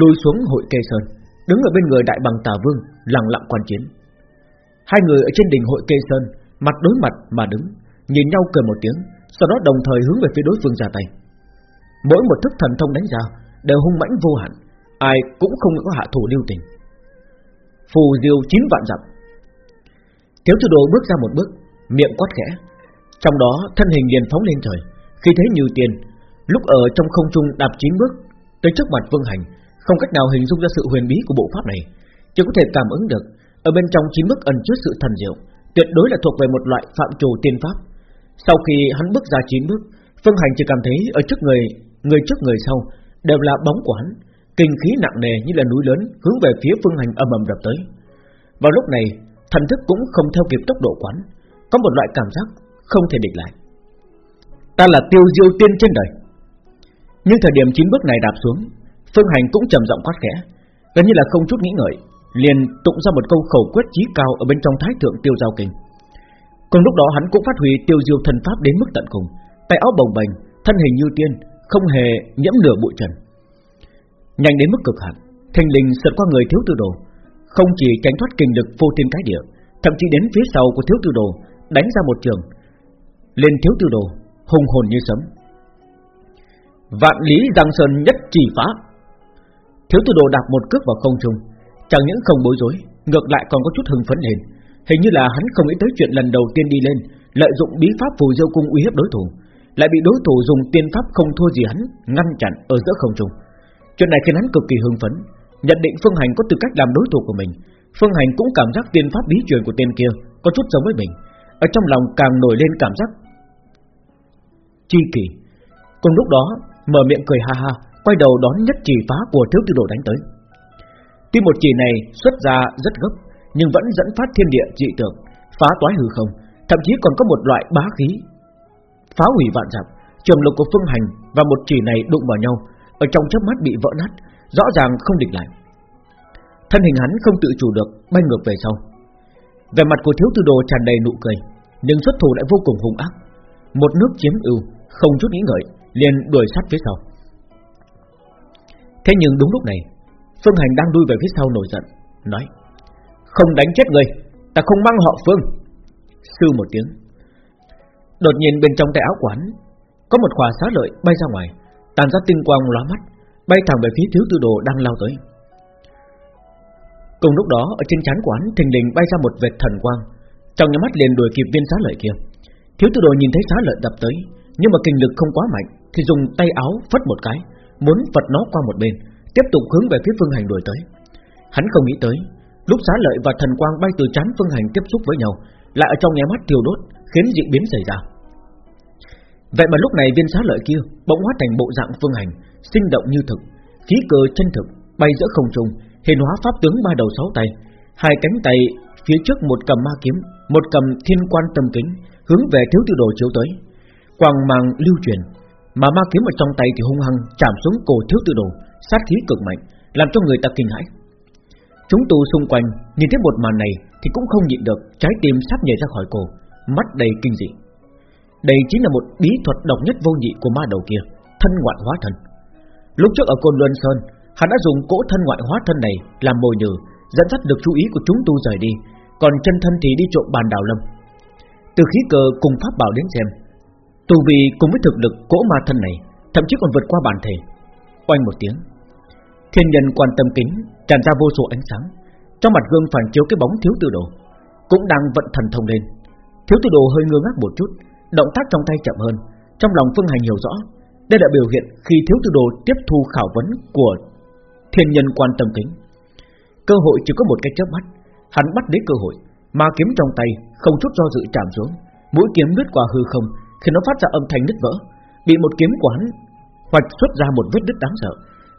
Lùi xuống hội kê sơn, Đứng ở bên người đại bằng tà vương lặng lặng quan chiến. Hai người ở trên đỉnh hội kê sơn Mặt đối mặt mà đứng, Nhìn nhau cười một tiếng, Sau đó đồng thời hướng về phía đối phương ra tay. Mỗi một thức thần thông đánh ra Đều hung mãnh vô hạn, Ai cũng không có hạ thủ lưu tình. Phù diêu chín vạn dặm. Thiếu thư đồ bước ra một bước, Miệng quát khẽ. Trong đó, thân hình liền phóng lên trời, Khi thấy như tiền Lúc ở trong không trung đạp chín bước Tới trước mặt vương hành, Không cách nào hình dung ra sự huyền bí của bộ pháp này, Chỉ có thể cảm ứng được Ở bên trong chín bước ẩn chứa sự thần diệu. Tuyệt đối là thuộc về một loại phạm trù tiên pháp. Sau khi hắn bước ra chín bước, Phương Hành chỉ cảm thấy ở trước người Người trước người sau Đều là bóng của hắn, Kinh khí nặng nề như là núi lớn Hướng về phía Phương Hành âm ầm đập tới. Vào lúc này, thần thức cũng không theo kịp tốc độ quán Có một loại cảm giác không thể địch lại. Ta là tiêu diêu tiên trên đời. Nhưng thời điểm chín bước này đạp xuống, Phương Hành cũng trầm giọng quát khẽ, Gần như là không chút nghĩ ngợi liền tụng ra một câu khẩu quyết chí cao ở bên trong thái thượng tiêu giao kinh. Cùng lúc đó hắn cũng phát huy tiêu diêu thần pháp đến mức tận cùng, tay áo bồng bềnh, thân hình như tiên, không hề nhiễm nửa bụi trần. Nhanh đến mức cực hạn, thanh linh sượt qua người thiếu tư đồ, không chỉ tránh thoát kinh lực vô thiên cái địa, thậm chí đến phía sau của thiếu tư đồ đánh ra một trường, lên thiếu tư đồ hùng hồn như sấm. Vạn lý giang sơn nhất chỉ phá. Thiếu tư đồ đạp một cước vào không trung, Chẳng những không bối rối, Ngược lại còn có chút hưng phấn lên Hình như là hắn không nghĩ tới chuyện lần đầu tiên đi lên, Lợi dụng bí pháp phù diêu cung uy hiếp đối thủ, Lại bị đối thủ dùng tiên pháp không thua gì hắn, Ngăn chặn ở giữa không trung. Chuyện này khiến hắn cực kỳ hưng phấn, Nhận định Phương Hành có tư cách làm đối thủ của mình. Phương Hành cũng cảm giác tiên pháp bí truyền của tên kia Có chút giống với mình. Ở trong lòng càng nổi lên cảm giác Chi kỳ Cùng lúc đó, mở miệng cười ha ha, Quay đầu đón nhất chỉ phá của thiếu tư đồ đánh tới. Tuy một chỉ này xuất ra rất gấp Nhưng vẫn dẫn phát thiên địa dị tượng, Phá toái hư không, Thậm chí còn có một loại bá khí. Phá hủy vạn dặm, Trường lực của phương hành và một chỉ này đụng vào nhau, Ở trong chớp mắt bị vỡ nát, Rõ ràng không địch lại. Thân hình hắn không tự chủ được, Bay ngược về sau. Về mặt của thiếu tư đồ tràn đầy nụ cười, Nhưng xuất thủ lại vô cùng hung ác. Một nước chiếm ưu, Không chút nghĩ ngợi, liền đuổi sát phía sau. Thế nhưng đúng lúc này Phương Hành đang đuôi về phía sau nổi giận, Nói, Không đánh chết người, Ta không mang họ Phương. Sư một tiếng, Đột nhiên bên trong tay áo quán, Có một khỏa xá lợi bay ra ngoài, Tàn ra tinh quang lóa mắt, Bay thẳng về phía thiếu tư đồ đang lao tới. Cùng lúc đó, ở trên chán quán, Thình lình bay ra một vệt thần quang, Trong nhà mắt liền đuổi kịp viên xá lợi kia. Thiếu tư đồ nhìn thấy xá lợi đập tới, Nhưng mà kinh lực không quá mạnh, Thì dùng tay áo phất một cái, Muốn vật nó qua một bên. Tiếp tục hướng về phía Phương Hành đuổi tới. Hắn không nghĩ tới, Lúc xá lợi và thần quang bay từ chán Phương Hành tiếp xúc với nhau, Lại ở trong nhà mắt thiêu đốt, Khiến dị biến xảy ra. Vậy mà lúc này viên xá lợi kia Bỗng hóa thành bộ dạng Phương Hành, Sinh động như thực, Khí cơ chân thực, Bay giữa không trung hiện hóa pháp tướng ba đầu sáu tay, Hai cánh tay phía trước một cầm ma kiếm, Một cầm thiên quan tâm kính, Hướng về thiếu tiêu đồ chiếu tới. Quang mang lưu truyền, Mà ma kiếm ở trong tay thì hung hăng chạm xuống cổ thiếu tiêu đồ sát khí cực mạnh, làm cho người ta kinh hãi. Chúng tu xung quanh nhìn thấy một màn này thì cũng không nhịn được, trái tim sắp nhảy ra khỏi cổ, mắt đầy kinh dị. Đây chính là một bí thuật độc nhất vô nhị của ma đầu kia, thân ngoại hóa thân. Lúc trước ở Côn Luân Sơn, hắn đã dùng cỗ thân ngoại hóa thân này làm mồi nhử, dẫn dắt được chú ý của chúng tu rời đi, còn chân thân thì đi trộm bàn đào lâm. Từ khí cờ cùng pháp bảo đến xem, tu vì cùng với thực lực cỗ ma thân này, thậm chí còn vượt qua bản thể. Oanh một tiếng, Thiên nhân quan tâm kính tràn ra vô số ánh sáng, trong mặt gương phản chiếu cái bóng thiếu tư đồ, cũng đang vận thần thông lên. Thiếu tư đồ hơi ngơ ngác một chút, động tác trong tay chậm hơn, trong lòng Phương Hành hiểu rõ, đây là biểu hiện khi thiếu tư đồ tiếp thu khảo vấn của thiên nhân quan tâm kính. Cơ hội chỉ có một cái chớp mắt Hắn bắt lấy cơ hội Ma kiếm trong tay không chút do dự chạm xuống. Mũi kiếm lướt qua hư không Khi nó phát ra âm thanh nứt vỡ. Bị một kiếm của hắn hoạch xuất ra một vết đứt đáng sợ.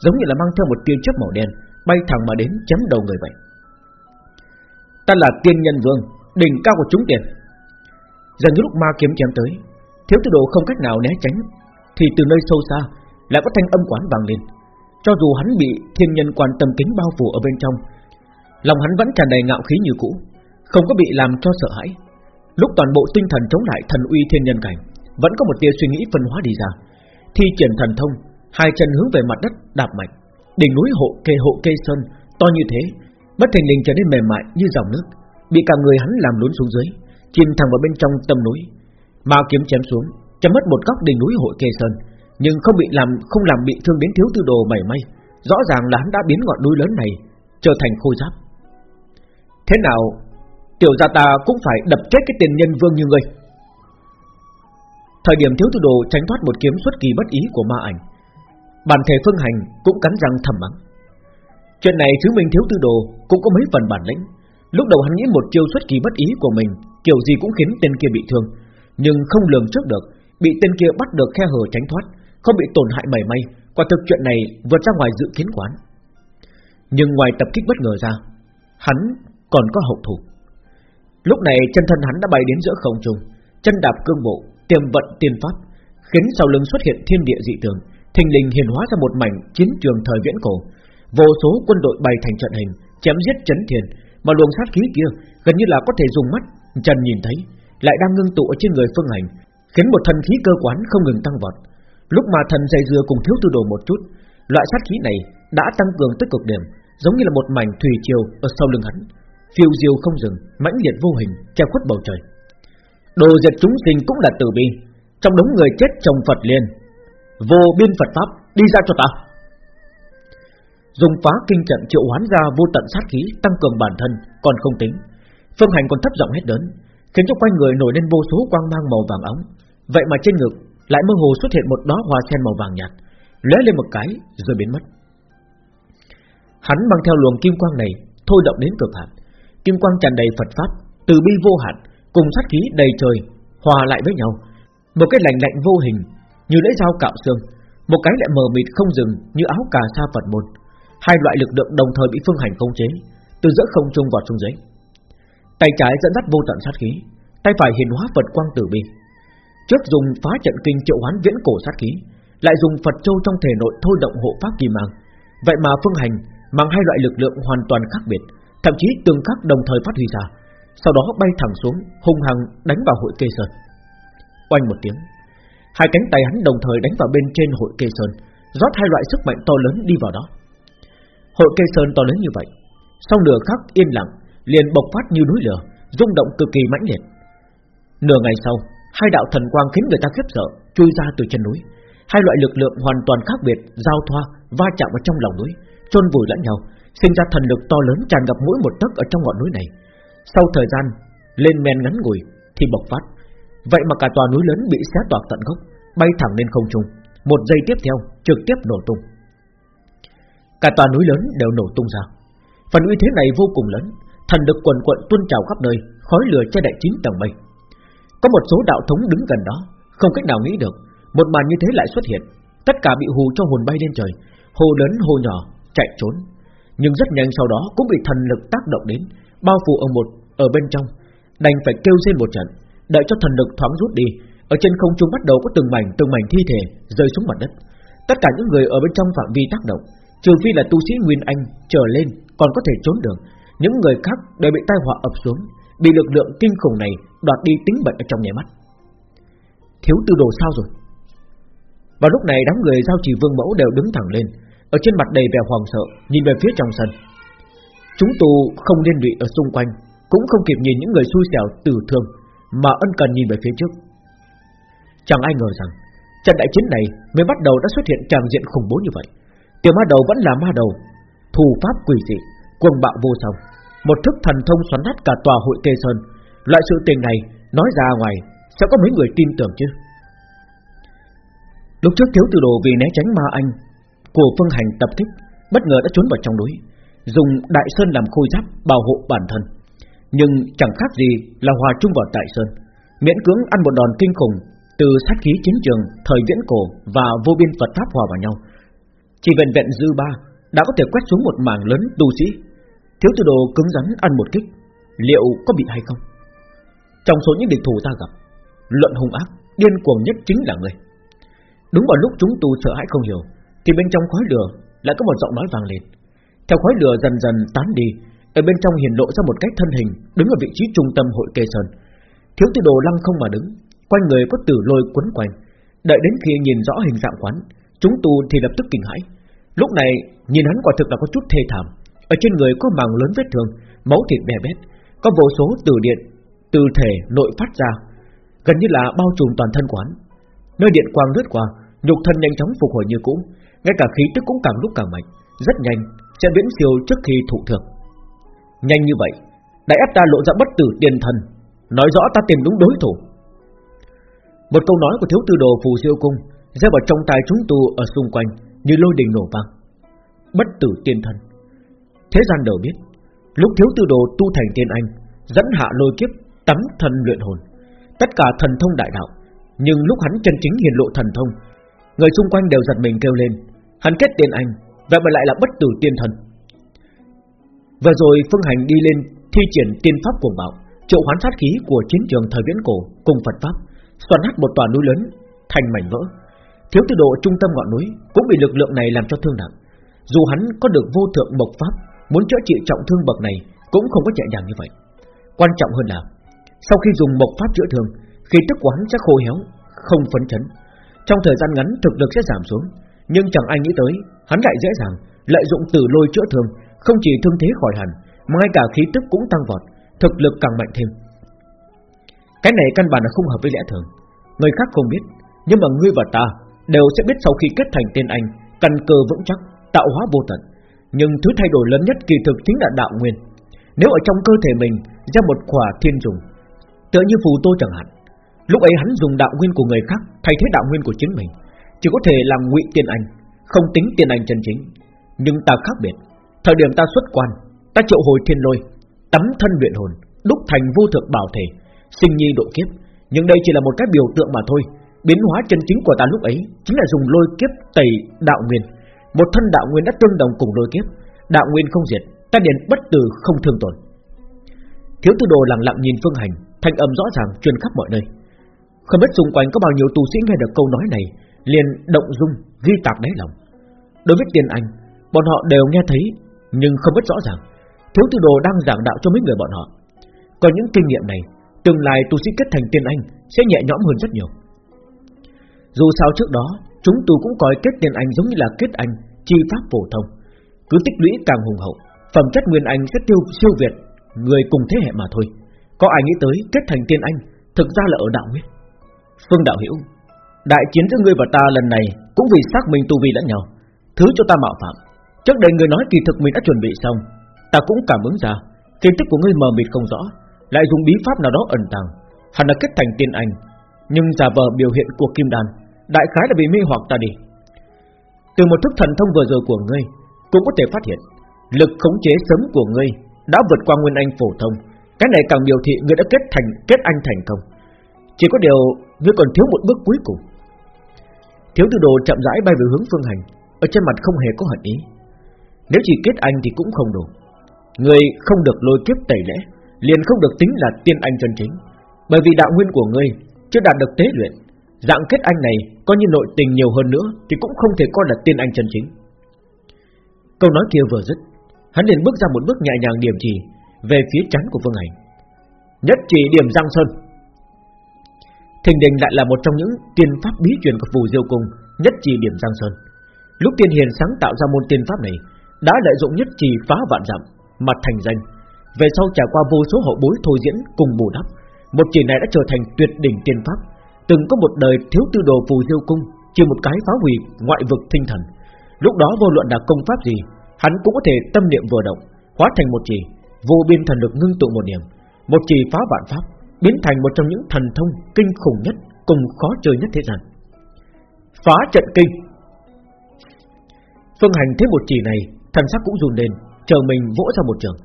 Giống như là mang theo một tia chớp màu đen, Bay thẳng mà đến chém đầu người vậy. Ta là tiên nhân vương, Đỉnh cao của chúng tiền. Dần như lúc ma kiếm chém tới, Thiếu tư đồ không cách nào né tránh, Thì từ nơi sâu xa Lại có thanh âm quán vang lên. Cho dù hắn bị thiên nhân quan tâm kính bao phủ ở bên trong, Lòng hắn vẫn tràn đầy ngạo khí như cũ, Không có bị làm cho sợ hãi. Lúc toàn bộ tinh thần chống lại thần uy thiên nhân cảnh, Vẫn có một tia suy nghĩ phân hóa đi ra, Thi triển thần thông Hai chân hướng về mặt đất đạp mạnh. Đỉnh núi hộ kê hộ kê sơn, To như thế, Bất thành lình trở nên mềm mại như dòng nước, Bị cả người hắn làm lún xuống dưới, Chìm thẳng vào bên trong tâm núi. Ma kiếm chém xuống, chém mất một góc đỉnh núi hội kê sơn, Nhưng không bị làm, không làm bị thương đến thiếu tư đồ mảy may. Rõ ràng là hắn đã biến ngọn núi lớn này Trở thành khôi giáp Thế nào, Tiểu gia ta cũng phải đập chết cái tiền nhân vương như ngươi. Thời điểm thiếu tư đồ tránh thoát một kiếm xuất kỳ bất ý của ma ảnh Bản thể phương hành cũng cắn răng thầm mắng. Chuyện này thứ minh thiếu tư đồ cũng có mấy phần bản lĩnh. Lúc đầu hắn nghĩ một chiêu xuất kỳ bất ý của mình, Kiểu gì cũng khiến tên kia bị thương. Nhưng không lường trước được, Bị tên kia bắt được khe hở tránh thoát, Không bị tổn hại mảy may, Quả thực chuyện này vượt ra ngoài dự kiến quán. Nhưng ngoài tập kích bất ngờ ra, Hắn còn có hậu thủ. Lúc này chân thân hắn đã bay đến giữa không trung, Chân đạp cương bộ, Tiềm vận tiên pháp, Khiến sau lưng xuất hiện thiên địa dị tường Thình lình hiện hóa ra một mảnh chiến trường thời viễn cổ Vô số quân đội bày thành trận hình Chém giết chấn thiền Mà luồng sát khí kia gần như là có thể dùng mắt Trần nhìn thấy Lại đang ngưng tụ ở trên người phương hành Khiến một thần khí cơ quán không ngừng tăng vọt Lúc mà thần dây dưa cùng thiếu tư đồ một chút Loại sát khí này đã tăng cường tới cực điểm Giống như là một mảnh thủy triều ở sau lưng hắn phiêu diêu không dừng, mãnh liệt vô hình, che khuất bầu trời. Đồ diệt chúng sinh cũng là từ bi, trong đống người chết chồng Phật liền vô biên Phật pháp đi ra cho ta. Dùng phá kinh trận triệu hoán ra vô tận sát khí tăng cường bản thân còn không tính, phương hành còn thấp giọng hết đớn khiến cho quanh người nổi lên vô số quang mang màu vàng óng. Vậy mà trên ngực lại mơ hồ xuất hiện một đóa hoa sen màu vàng nhạt, lóe lên một cái rồi biến mất. Hắn mang theo luồng kim quang này thôi động đến cực hạn, kim quang tràn đầy Phật pháp, từ bi vô hạn, cùng sát khí đầy trời hòa lại với nhau, một cái lạnh lạnh vô hình như lưỡi dao cạo xương, một cái lại mờ mịt không dừng như áo cà sa Phật môn. Hai loại lực lượng đồng thời bị phương hành khống chế, từ giữa không trung vọt xuống dưới. Tay trái dẫn dắt vô tận sát khí, tay phải hiện hóa Phật quang tử bi. Trước dùng phá trận kinh triệu hoán viễn cổ sát khí, lại dùng Phật châu trong thể nội thôi động hộ pháp kỳ mang. Vậy mà phương hành mang hai loại lực lượng hoàn toàn khác biệt, thậm chí tương khắc đồng thời phát huy ra, sau đó bay thẳng xuống, hung hăng đánh vào hội kê sơn. Oanh một tiếng, hai cánh tay hắn đồng thời đánh vào bên trên hội kê sơn, rót hai loại sức mạnh to lớn đi vào đó. Hội kê sơn to lớn như vậy, sau nửa khắc yên lặng, liền bộc phát như núi lửa, rung động cực kỳ mãnh liệt. Nửa ngày sau, hai đạo thần quang khiến người ta khiếp sợ, chui ra từ chân núi. Hai loại lực lượng hoàn toàn khác biệt giao thoa, va chạm vào trong lòng núi, chôn vùi lẫn nhau, sinh ra thần lực to lớn tràn ngập mỗi một tấc ở trong ngọn núi này. Sau thời gian lên men ngắn ngủi thì bộc phát, vậy mà cả tòa núi lớn bị xé toạc tận gốc, bay thẳng lên không trung. Một giây tiếp theo trực tiếp nổ tung. Cả tòa núi lớn đều nổ tung ra. Phần uy thế này vô cùng lớn, thần được quần quận tuôn trào khắp nơi, khói lửa che đậy chín tầng mây. Có một số đạo thống đứng gần đó, không cách nào nghĩ được, một màn như thế lại xuất hiện, tất cả bị hù cho hồn bay lên trời, hồ lớn hồ nhỏ chạy trốn, nhưng rất nhanh sau đó cũng bị thần lực tác động đến, bao phủ ở một ở bên trong, đành phải kêu lên một trận, đợi cho thần lực thoáng rút đi, ở trên không trung bắt đầu có từng mảnh từng mảnh thi thể rơi xuống mặt đất. Tất cả những người ở bên trong phạm vi tác động, trừ phi là tu sĩ Nguyên Anh trở lên còn có thể trốn được, những người khác đều bị tai họa ập xuống, bị lực lượng kinh khủng này đoạt đi tính mệnh ở trong nháy mắt. Thiếu tư đồ sao rồi? Vào lúc này đám người giao chỉ vương mẫu đều đứng thẳng lên, ở trên mặt đầy vẻ hoàng sợ Nhìn về phía trong sân Chúng tu không liên lụy ở xung quanh Cũng không kịp nhìn những người xui xẻo tử thương mà ân cần nhìn về phía trước. Chẳng ai ngờ rằng Trận đại chiến này mới bắt đầu đã xuất hiện tràng diện khủng bố như vậy. Tiểu ma đầu vẫn là ma đầu Thù pháp quỷ dị Quân bạo vô song Một thức thần thông xoắn nát cả tòa hội kê sơn. Loại sự tình này nói ra ngoài Sẽ có mấy người tin tưởng chứ? Lúc trước thiếu từ đồ vì né tránh ma anh của Phương Hành tập kích, bất ngờ đã trốn vào trong núi. Dùng Đại Sơn làm khôi giáp Bảo hộ bản thân. Nhưng chẳng khác gì là hòa chung vào Đại Sơn. Miễn cưỡng ăn một đòn kinh khủng Từ sát khí chiến trường, Thời viễn cổ và vô biên Phật Pháp hòa vào nhau. Chỉ vẹn vẹn dư ba Đã có thể quét xuống một mảng lớn tu sĩ. Thiếu tư đồ cứng rắn ăn một kích, Liệu có bị hay không? Trong số những địch thủ ta gặp, Luận hung ác, Điên cuồng nhất chính là người. Đúng vào lúc chúng tu sợ hãi không hiểu, Thì bên trong khói lửa lại có một giọng nói vang lên. Theo khói lửa dần dần tán đi ở bên trong hiển lộ ra một cách thân hình, Đứng ở vị trí trung tâm hội kê sơn. Thiếu tư đồ lăng không mà đứng, Quanh người có tử lôi quấn quanh. Đợi đến khi nhìn rõ hình dạng quán, Chúng tu thì lập tức kinh hãi. Lúc này, nhìn hắn quả thực là có chút thê thảm. Ở trên người có màng lớn vết thương, Máu thịt bè bét, Có vô số từ điện, Từ thể nội phát ra. Gần như là bao trùm toàn thân quán. Nơi điện quang lướt qua, Nhục thân nhanh chóng phục hồi như cũ, Ngay cả khí tức cũng càng lúc càng mạnh, Rất nhanh, sẽ viễn siêu trước khi thụ thường Nhanh như vậy đã ép ta lộ ra bất tử tiền thần, Nói rõ ta tìm đúng đối thủ. Một câu nói của thiếu tư đồ phù siêu cung rơi vào trong tai chúng tu ở xung quanh Như lôi đình nổ vang. Bất tử tiên thần. Thế gian đều biết, Lúc thiếu tư đồ tu thành tiên anh, Dẫn hạ lôi kiếp tắm thần luyện hồn, Tất cả thần thông đại đạo, Nhưng lúc hắn chân chính hiện lộ thần thông, Người xung quanh đều giật mình kêu lên, Hắn kết tiên anh, Vậy mà lại là bất tử tiên thần. Vừa rồi Phương Hành đi lên Thi triển tiên pháp cuồng bạo Triệu hoán sát khí của chiến trường thời viễn cổ Cùng Phật Pháp, Xoắn nát một tòa núi lớn, Thành mảnh vỡ. Thiếu tư độ trung tâm ngọn núi Cũng bị lực lượng này làm cho thương nặng. Dù hắn có được vô thượng bộc pháp, Muốn chữa trị trọng thương bậc này Cũng không có nhẹ nhàng như vậy. Quan trọng hơn là, Sau khi dùng bộc pháp chữa thương, Khí tức của hắn sẽ khô héo, Không phấn chấn. Trong thời gian ngắn thực lực sẽ giảm xuống, Nhưng chẳng ai nghĩ tới, Hắn lại dễ dàng Lợi dụng tử lôi chữa thương không chỉ thương thế khỏi hẳn, Mà ngay cả khí tức cũng tăng vọt, Thực lực càng mạnh thêm. Cái này căn bản là không hợp với lẽ thường. Người khác không biết, Nhưng mà ngươi và ta Đều sẽ biết sau khi kết thành tên anh, Căn cơ vững chắc, Tạo hóa vô tận. Nhưng thứ thay đổi lớn nhất kỳ thực chính là đạo nguyên. Nếu ở trong cơ thể mình ra một quả thiên dùng Tựa như phù tô chẳng hạn, Lúc ấy hắn dùng đạo nguyên của người khác Thay thế đạo nguyên của chính mình, Chỉ có thể làm ngụy tiên anh, Không tính tiên anh chân chính. Nhưng ta khác biệt Thời điểm ta xuất quan, Ta triệu hồi thiên lôi Tắm thân luyện hồn, Đúc thành vô thượng bảo thể, Sinh nhi độ kiếp. Nhưng đây chỉ là một cái biểu tượng mà thôi. Biến hóa chân chính của ta lúc ấy Chính là dùng lôi kiếp tẩy đạo nguyên. Một thân đạo nguyên đã tương đồng cùng lôi kiếp. Đạo nguyên không diệt, Ta điện bất tử không thương tổn. Thiếu tư đồ lặng lặng nhìn phương hành, Thanh âm rõ ràng truyền khắp mọi nơi. Không biết xung quanh có bao nhiêu tu sĩ nghe được câu nói này, liền động dung, ghi tạc đáy lòng. Đối với tiền anh, Bọn họ đều nghe thấy nhưng không biết rõ ràng Thiếu tư đồ đang giảng đạo cho mấy người bọn họ. Còn những kinh nghiệm này, Tương lai tu sĩ kết thành tiên anh Sẽ nhẹ nhõm hơn rất nhiều. Dù sao trước đó, Chúng tu cũng coi kết tiên anh giống như là kết anh Chi pháp phổ thông. Cứ tích lũy càng hùng hậu, Phẩm chất nguyên anh sẽ tiêu siêu việt Người cùng thế hệ mà thôi. Có ai nghĩ tới kết thành tiên anh Thực ra là ở đạo nguyên Phương đạo hiểu, Đại chiến giữa ngươi và ta lần này Cũng vì xác minh tu vi lẫn nhau, Thứ cho ta mạo phạm. Trước đây người nói kỳ thực mình đã chuẩn bị xong. Ta cũng cảm ứng ra Tin tức của ngươi mờ mịt không rõ, Lại dùng bí pháp nào đó ẩn tàng. Hẳn là kết thành tiên anh Nhưng giả vờ biểu hiện của kim đan, Đại khái là bị mê hoặc ta đi. Từ một thức thần thông vừa rồi của ngươi, Cũng có thể phát hiện, Lực khống chế sớm của ngươi Đã vượt qua nguyên anh phổ thông. Cái này càng biểu thị ngươi đã kết thành, kết anh thành công. Chỉ có điều, Ngươi còn thiếu một bước cuối cùng. Thiếu tư đồ chậm rãi bay về hướng phương hành, Ở trên mặt không hề có hận ý. Nếu chỉ kết anh thì cũng không đủ. Ngươi không được lôi kiếp tẩy lễ, Liền không được tính là tiên anh chân chính. Bởi vì đạo nguyên của ngươi Chưa đạt được tế luyện Dạng kết anh này có như nội tình nhiều hơn nữa Thì cũng không thể coi là tiên anh chân chính. Câu nói kia vừa dứt Hắn liền bước ra một bước nhẹ nhàng điểm chỉ Về phía chắn của Phương Hành. Nhất chỉ điểm Giang Sơn. Thình đình lại là một trong những tiên pháp bí truyền của phù diêu cung Nhất chỉ điểm Giang Sơn. Lúc tiên hiền sáng tạo ra môn tiên pháp này đã lợi dụng nhất trì phá vạn dặm Mặt thành danh. Về sau trải qua vô số hậu bối thôi diễn cùng bù đắp, Một chỉ này đã trở thành tuyệt đỉnh tiên pháp. Từng có một đời thiếu tư đồ phù diêu cung, Chỉ một cái phá hủy ngoại vực tinh thần. Lúc đó vô luận là công pháp gì, Hắn cũng có thể tâm niệm vừa động, Hóa thành một chỉ Vô biên thần lực ngưng tụ một điểm. Một chỉ phá vạn pháp, Biến thành một trong những thần thông kinh khủng nhất Cùng khó chơi nhất thế gian. Phá trận kinh. Phương hành thấy một chỉ này Thần sắc cũng run lên chờ mình vỗ ra một trường.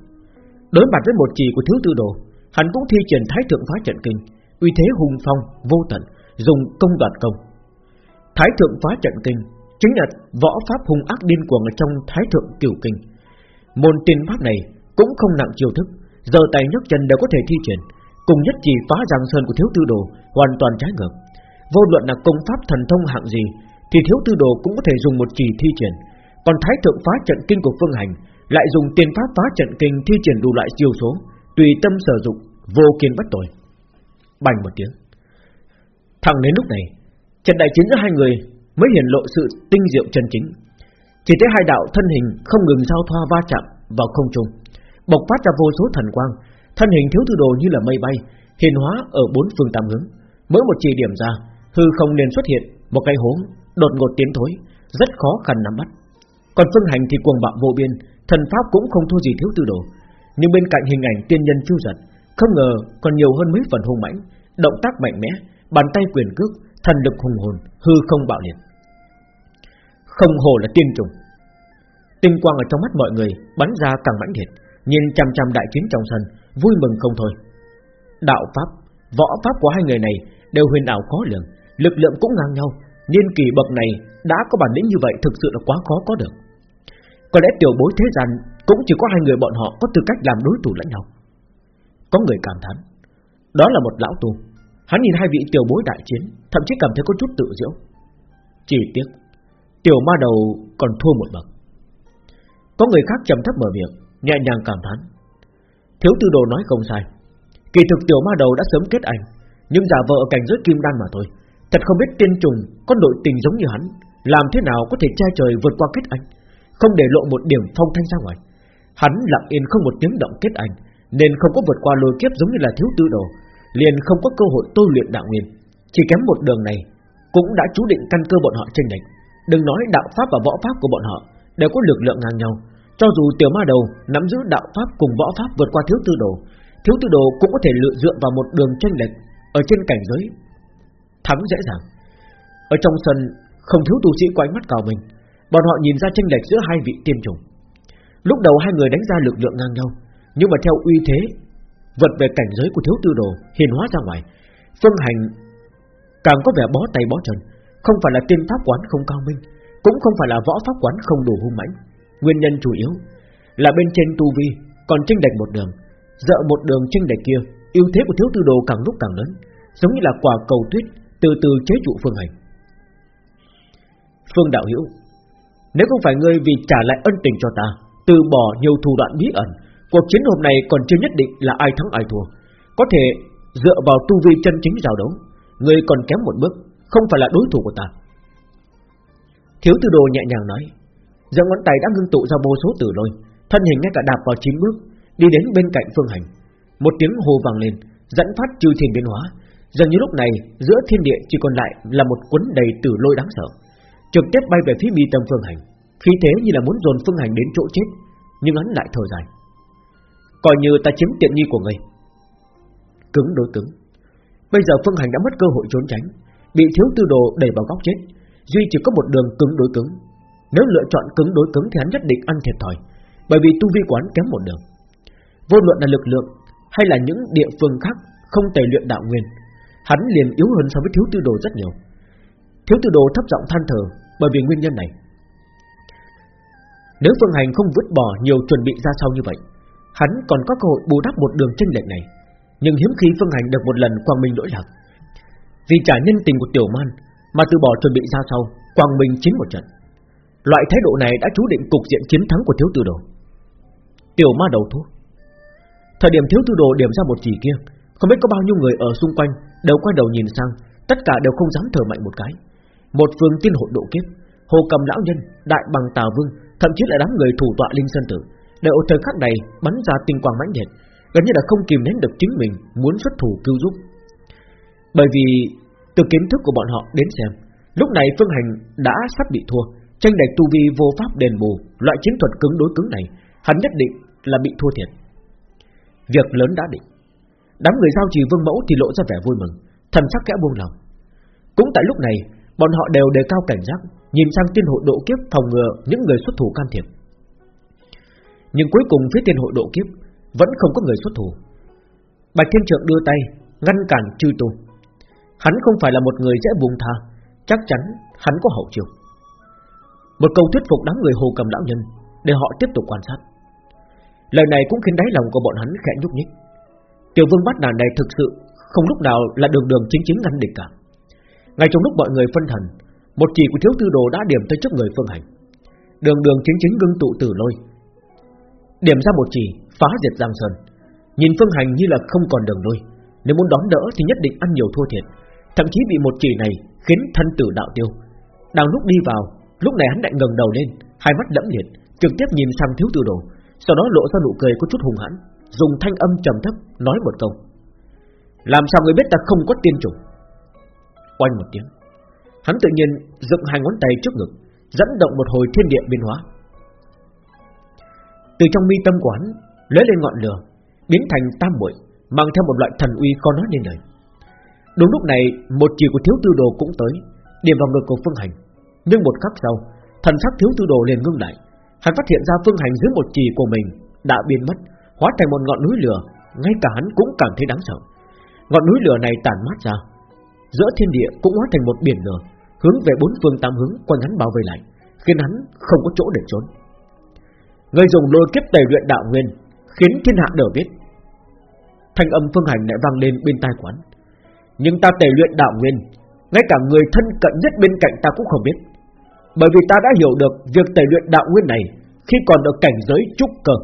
Đối mặt với một chỉ của thiếu tư đồ, hắn cũng thi triển thái thượng phá trận kinh, uy thế hùng phong vô tận, dùng công đoạt công. Thái thượng phá trận kinh chính là võ pháp hung ác điên cuồng ở trong thái thượng cửu kinh. Môn tiên pháp này cũng không nặng chiêu thức, giờ tay nhấc chân đều có thể thi triển, cùng nhất chỉ phá giang sơn của thiếu tư đồ hoàn toàn trái ngược. Vô luận là công pháp thần thông hạng gì, thì thiếu tư đồ cũng có thể dùng một chỉ thi triển, còn thái thượng phá trận kinh của phương hành lại dùng tiền pháp phá trận kinh thi triển đủ loại chiêu số, tùy tâm sử dụng, vô kiên bất tội. Bành một tiếng. Thẳng đến lúc này, trận đại chiến giữa hai người mới hiển lộ sự tinh diệu chân chính. Chỉ thấy hai đạo thân hình không ngừng giao thoa va chạm vào không trung, bộc phát ra vô số thần quang, thân hình thiếu tư đồ như là mây bay, hiện hóa ở bốn phương tám hướng. Mỗi một chỉ điểm ra, hư không liền xuất hiện một cái hố đột ngột tiến thối, rất khó khăn nắm bắt. Còn phương hành thì cuồng bạo vô biên, thần pháp cũng không thua gì thiếu tư đồ, nhưng bên cạnh hình ảnh tiên nhân phiêu giật, không ngờ còn nhiều hơn mấy phần hung mãnh, động tác mạnh mẽ, bàn tay quyền cước, thần lực hùng hồn, hư không bạo liệt. Không hồ là tiên trùng. Tinh quang ở trong mắt mọi người bắn ra càng mãnh liệt, nhìn chằm chằm đại chiến trong sân, vui mừng không thôi. Đạo pháp, võ pháp của hai người này đều huyền ảo khó lường, lực lượng cũng ngang nhau, niên kỳ bậc này đã có bản lĩnh như vậy thực sự là quá khó có được. Có lẽ tiểu bối thế gian cũng chỉ có hai người bọn họ có tư cách làm đối thủ lẫn nhau. Có người cảm thán, đó là một lão tu. Hắn nhìn hai vị tiểu bối đại chiến, thậm chí cảm thấy có chút tự diễu. Chỉ tiếc, tiểu ma đầu còn thua một bậc. Có người khác trầm thấp mở miệng, nhẹ nhàng cảm thán. Thiếu tư đồ nói không sai. Kỳ thực tiểu ma đầu đã sớm kết anh, nhưng giả vợ cảnh giới kim đan mà thôi. Thật không biết tiên trùng có nội tình giống như hắn, làm thế nào có thể che trời vượt qua kết anh, không để lộ một điểm phong thanh ra ngoài. Hắn lặng yên không một tiếng động kết ảnh, nên không có vượt qua lôi kiếp giống như là thiếu tư đồ, liền không có cơ hội tu luyện đạo nguyên. Chỉ kém một đường này, cũng đã chú định căn cơ bọn họ tranh địch. Đừng nói đạo pháp và võ pháp của bọn họ đều có lực lượng ngang nhau, cho dù tiểu ma đầu nắm giữ đạo pháp cùng võ pháp vượt qua thiếu tư đồ, thiếu tư đồ cũng có thể lựa dựa vào một đường tranh lệch ở trên cảnh giới thắng dễ dàng. Ở trong sân không thiếu tu sĩ quanh mắt cào mình, bọn họ nhìn ra tranh lệch giữa hai vị tiên trùng. Lúc đầu hai người đánh ra lực lượng ngang nhau, nhưng mà theo uy thế vượt về cảnh giới của thiếu tư đồ hiền hóa ra ngoài, phương hành càng có vẻ bó tay bó chân, không phải là tiên pháp quán không cao minh, cũng không phải là võ pháp quán không đủ hung mãnh. Nguyên nhân chủ yếu là bên trên tu vi còn tranh lệch một đường, dợ một đường tranh lệch kia, ưu thế của thiếu tư đồ càng lúc càng lớn, giống như là quả cầu tuyết từ từ chế trụ Phương Hành. Phương Đạo Hữu, nếu không phải ngươi vì trả lại ân tình cho ta, từ bỏ nhiều thủ đoạn bí ẩn, cuộc chiến hôm nay còn chưa nhất định là ai thắng ai thua, có thể dựa vào tu vi chân chính giao đấu, ngươi còn kém một bước, không phải là đối thủ của ta. Thiếu Tư Đồ nhẹ nhàng nói, Giờ ngón tay đã ngưng tụ ra vô số tử lôi, thân hình ngay cả đạp vào chín bước, đi đến bên cạnh Phương Hành. Một tiếng hô vang lên, dẫn phát chư thiên biến hóa, Dường như lúc này giữa thiên địa chỉ còn lại là một cuốn đầy tử lôi đáng sợ, trực tiếp bay về phía mi tâm phương hành, khí thế như là muốn dồn phương hành đến chỗ chết, nhưng hắn lại thở dài, coi như ta chiếm tiện nghi của ngươi. Cứng đối cứng. Bây giờ phương hành đã mất cơ hội trốn tránh, bị thiếu tư đồ đẩy vào góc chết, duy chỉ có một đường cứng đối cứng. Nếu lựa chọn cứng đối cứng thì hắn nhất định ăn thiệt thòi, bởi vì tu vi quán kém một đường. Vô luận là lực lượng hay là những địa phương khác không tề luyện đạo nguyên hắn liền yếu hơn so với thiếu tư đồ rất nhiều. Thiếu tư đồ thấp giọng than thở bởi vì nguyên nhân này. Nếu Phương Hành không vứt bỏ nhiều chuẩn bị ra sau như vậy, hắn còn có cơ hội bù đắp một đường chân lệch này. Nhưng hiếm khi Phương Hành được một lần quang minh lỗi lạc. Vì trả nhân tình của Tiểu Man mà từ bỏ chuẩn bị ra sau, quang minh chính một trận. Loại thái độ này đã chú định cục diện chiến thắng của thiếu tư đồ. Tiểu Ma đầu thua. Thời điểm thiếu tư đồ điểm ra một chỉ kia, không biết có bao nhiêu người ở xung quanh đều quay đầu nhìn sang, tất cả đều không dám thở mạnh một cái. Một phương tiên hội độ kiếp, hồ cầm lão nhân, đại bằng tà vương, thậm chí là đám người thủ tọa linh sơn tử, đều ở thời khắc này bắn ra tinh quang mãnh liệt, gần như là không kìm nén được chính mình muốn xuất thủ cứu giúp. Bởi vì từ kiến thức của bọn họ đến xem, lúc này Phương Hành đã sắp bị thua, tranh đạch tu vi vô pháp đền bù, loại chiến thuật cứng đối cứng này, hắn nhất định là bị thua thiệt. Việc lớn đã định, Đám người giao trì vương mẫu thì lộ ra vẻ vui mừng Thần sắc kẽ buông lòng Cũng tại lúc này Bọn họ đều đề cao cảnh giác, Nhìn sang tiên hội độ kiếp phòng ngừa Những người xuất thủ can thiệp. Nhưng cuối cùng phía tiên hội độ kiếp Vẫn không có người xuất thủ. Bạch Thiên Trượng đưa tay Ngăn cản chư tu. Hắn không phải là một người dễ buông tha, Chắc chắn hắn có hậu chiêu Một câu thuyết phục đám người hồ cầm lão nhân Để họ tiếp tục quan sát. Lời này cũng khiến đáy lòng của bọn hắn khẽ nhúc nhích. Tiểu vương bắt đàn này thực sự Không lúc nào là đường đường chính chính ngăn địch cả. Ngay trong lúc mọi người phân thần, Một chỉ của thiếu tư đồ đã điểm tới trước người phương hành. Đường đường chính chính ngưng tụ tử lôi. Điểm ra một chỉ, Phá diệt Giang Sơn. Nhìn phương hành như là không còn đường lui. Nếu muốn đón đỡ thì nhất định ăn nhiều thua thiệt. Thậm chí bị một chỉ này khiến thân tử đạo tiêu. Đang lúc đi vào, Lúc này hắn lại ngẩng đầu lên, Hai mắt đẫm liệt, Trực tiếp nhìn sang thiếu tư đồ. Sau đó lộ ra nụ cười có chút hung hãn, Dùng thanh âm trầm thấp nói một câu. Làm sao người biết ta không có tiên chủng? Oanh một tiếng. Hắn tự nhiên dựng hai ngón tay trước ngực, Dẫn động một hồi thiên địa biến hóa. Từ trong mi tâm quán Lấy lên ngọn lửa, Biến thành tam muội, Mang theo một loại thần uy khó nói nên lời. Đúng lúc này, một chỉ của thiếu tư đồ cũng tới, Điểm vào ngực của phương hành. Nhưng một khắc sau, Thần sắc thiếu tư đồ liền ngưng lại. Hắn phát hiện ra phương hành dưới một chỉ của mình Đã biến mất, Hóa thành một ngọn núi lửa, Ngay cả hắn cũng cảm thấy đáng sợ. Ngọn núi lửa này tàn mát ra Giữa thiên địa cũng hóa thành một biển lửa, Hướng về bốn phương tám hướng quanh hắn bao vây lại, Khiến hắn không có chỗ để trốn. Người dùng lôi kiếp tẩy luyện đạo nguyên, Khiến thiên hạ đều biết. Thanh âm phương hành lại vang lên bên tai quán. Nhưng ta tẩy luyện đạo nguyên, Ngay cả người thân cận nhất bên cạnh ta cũng không biết. Bởi vì ta đã hiểu được Việc tẩy luyện đạo nguyên này Khi còn ở cảnh giới trúc cơ.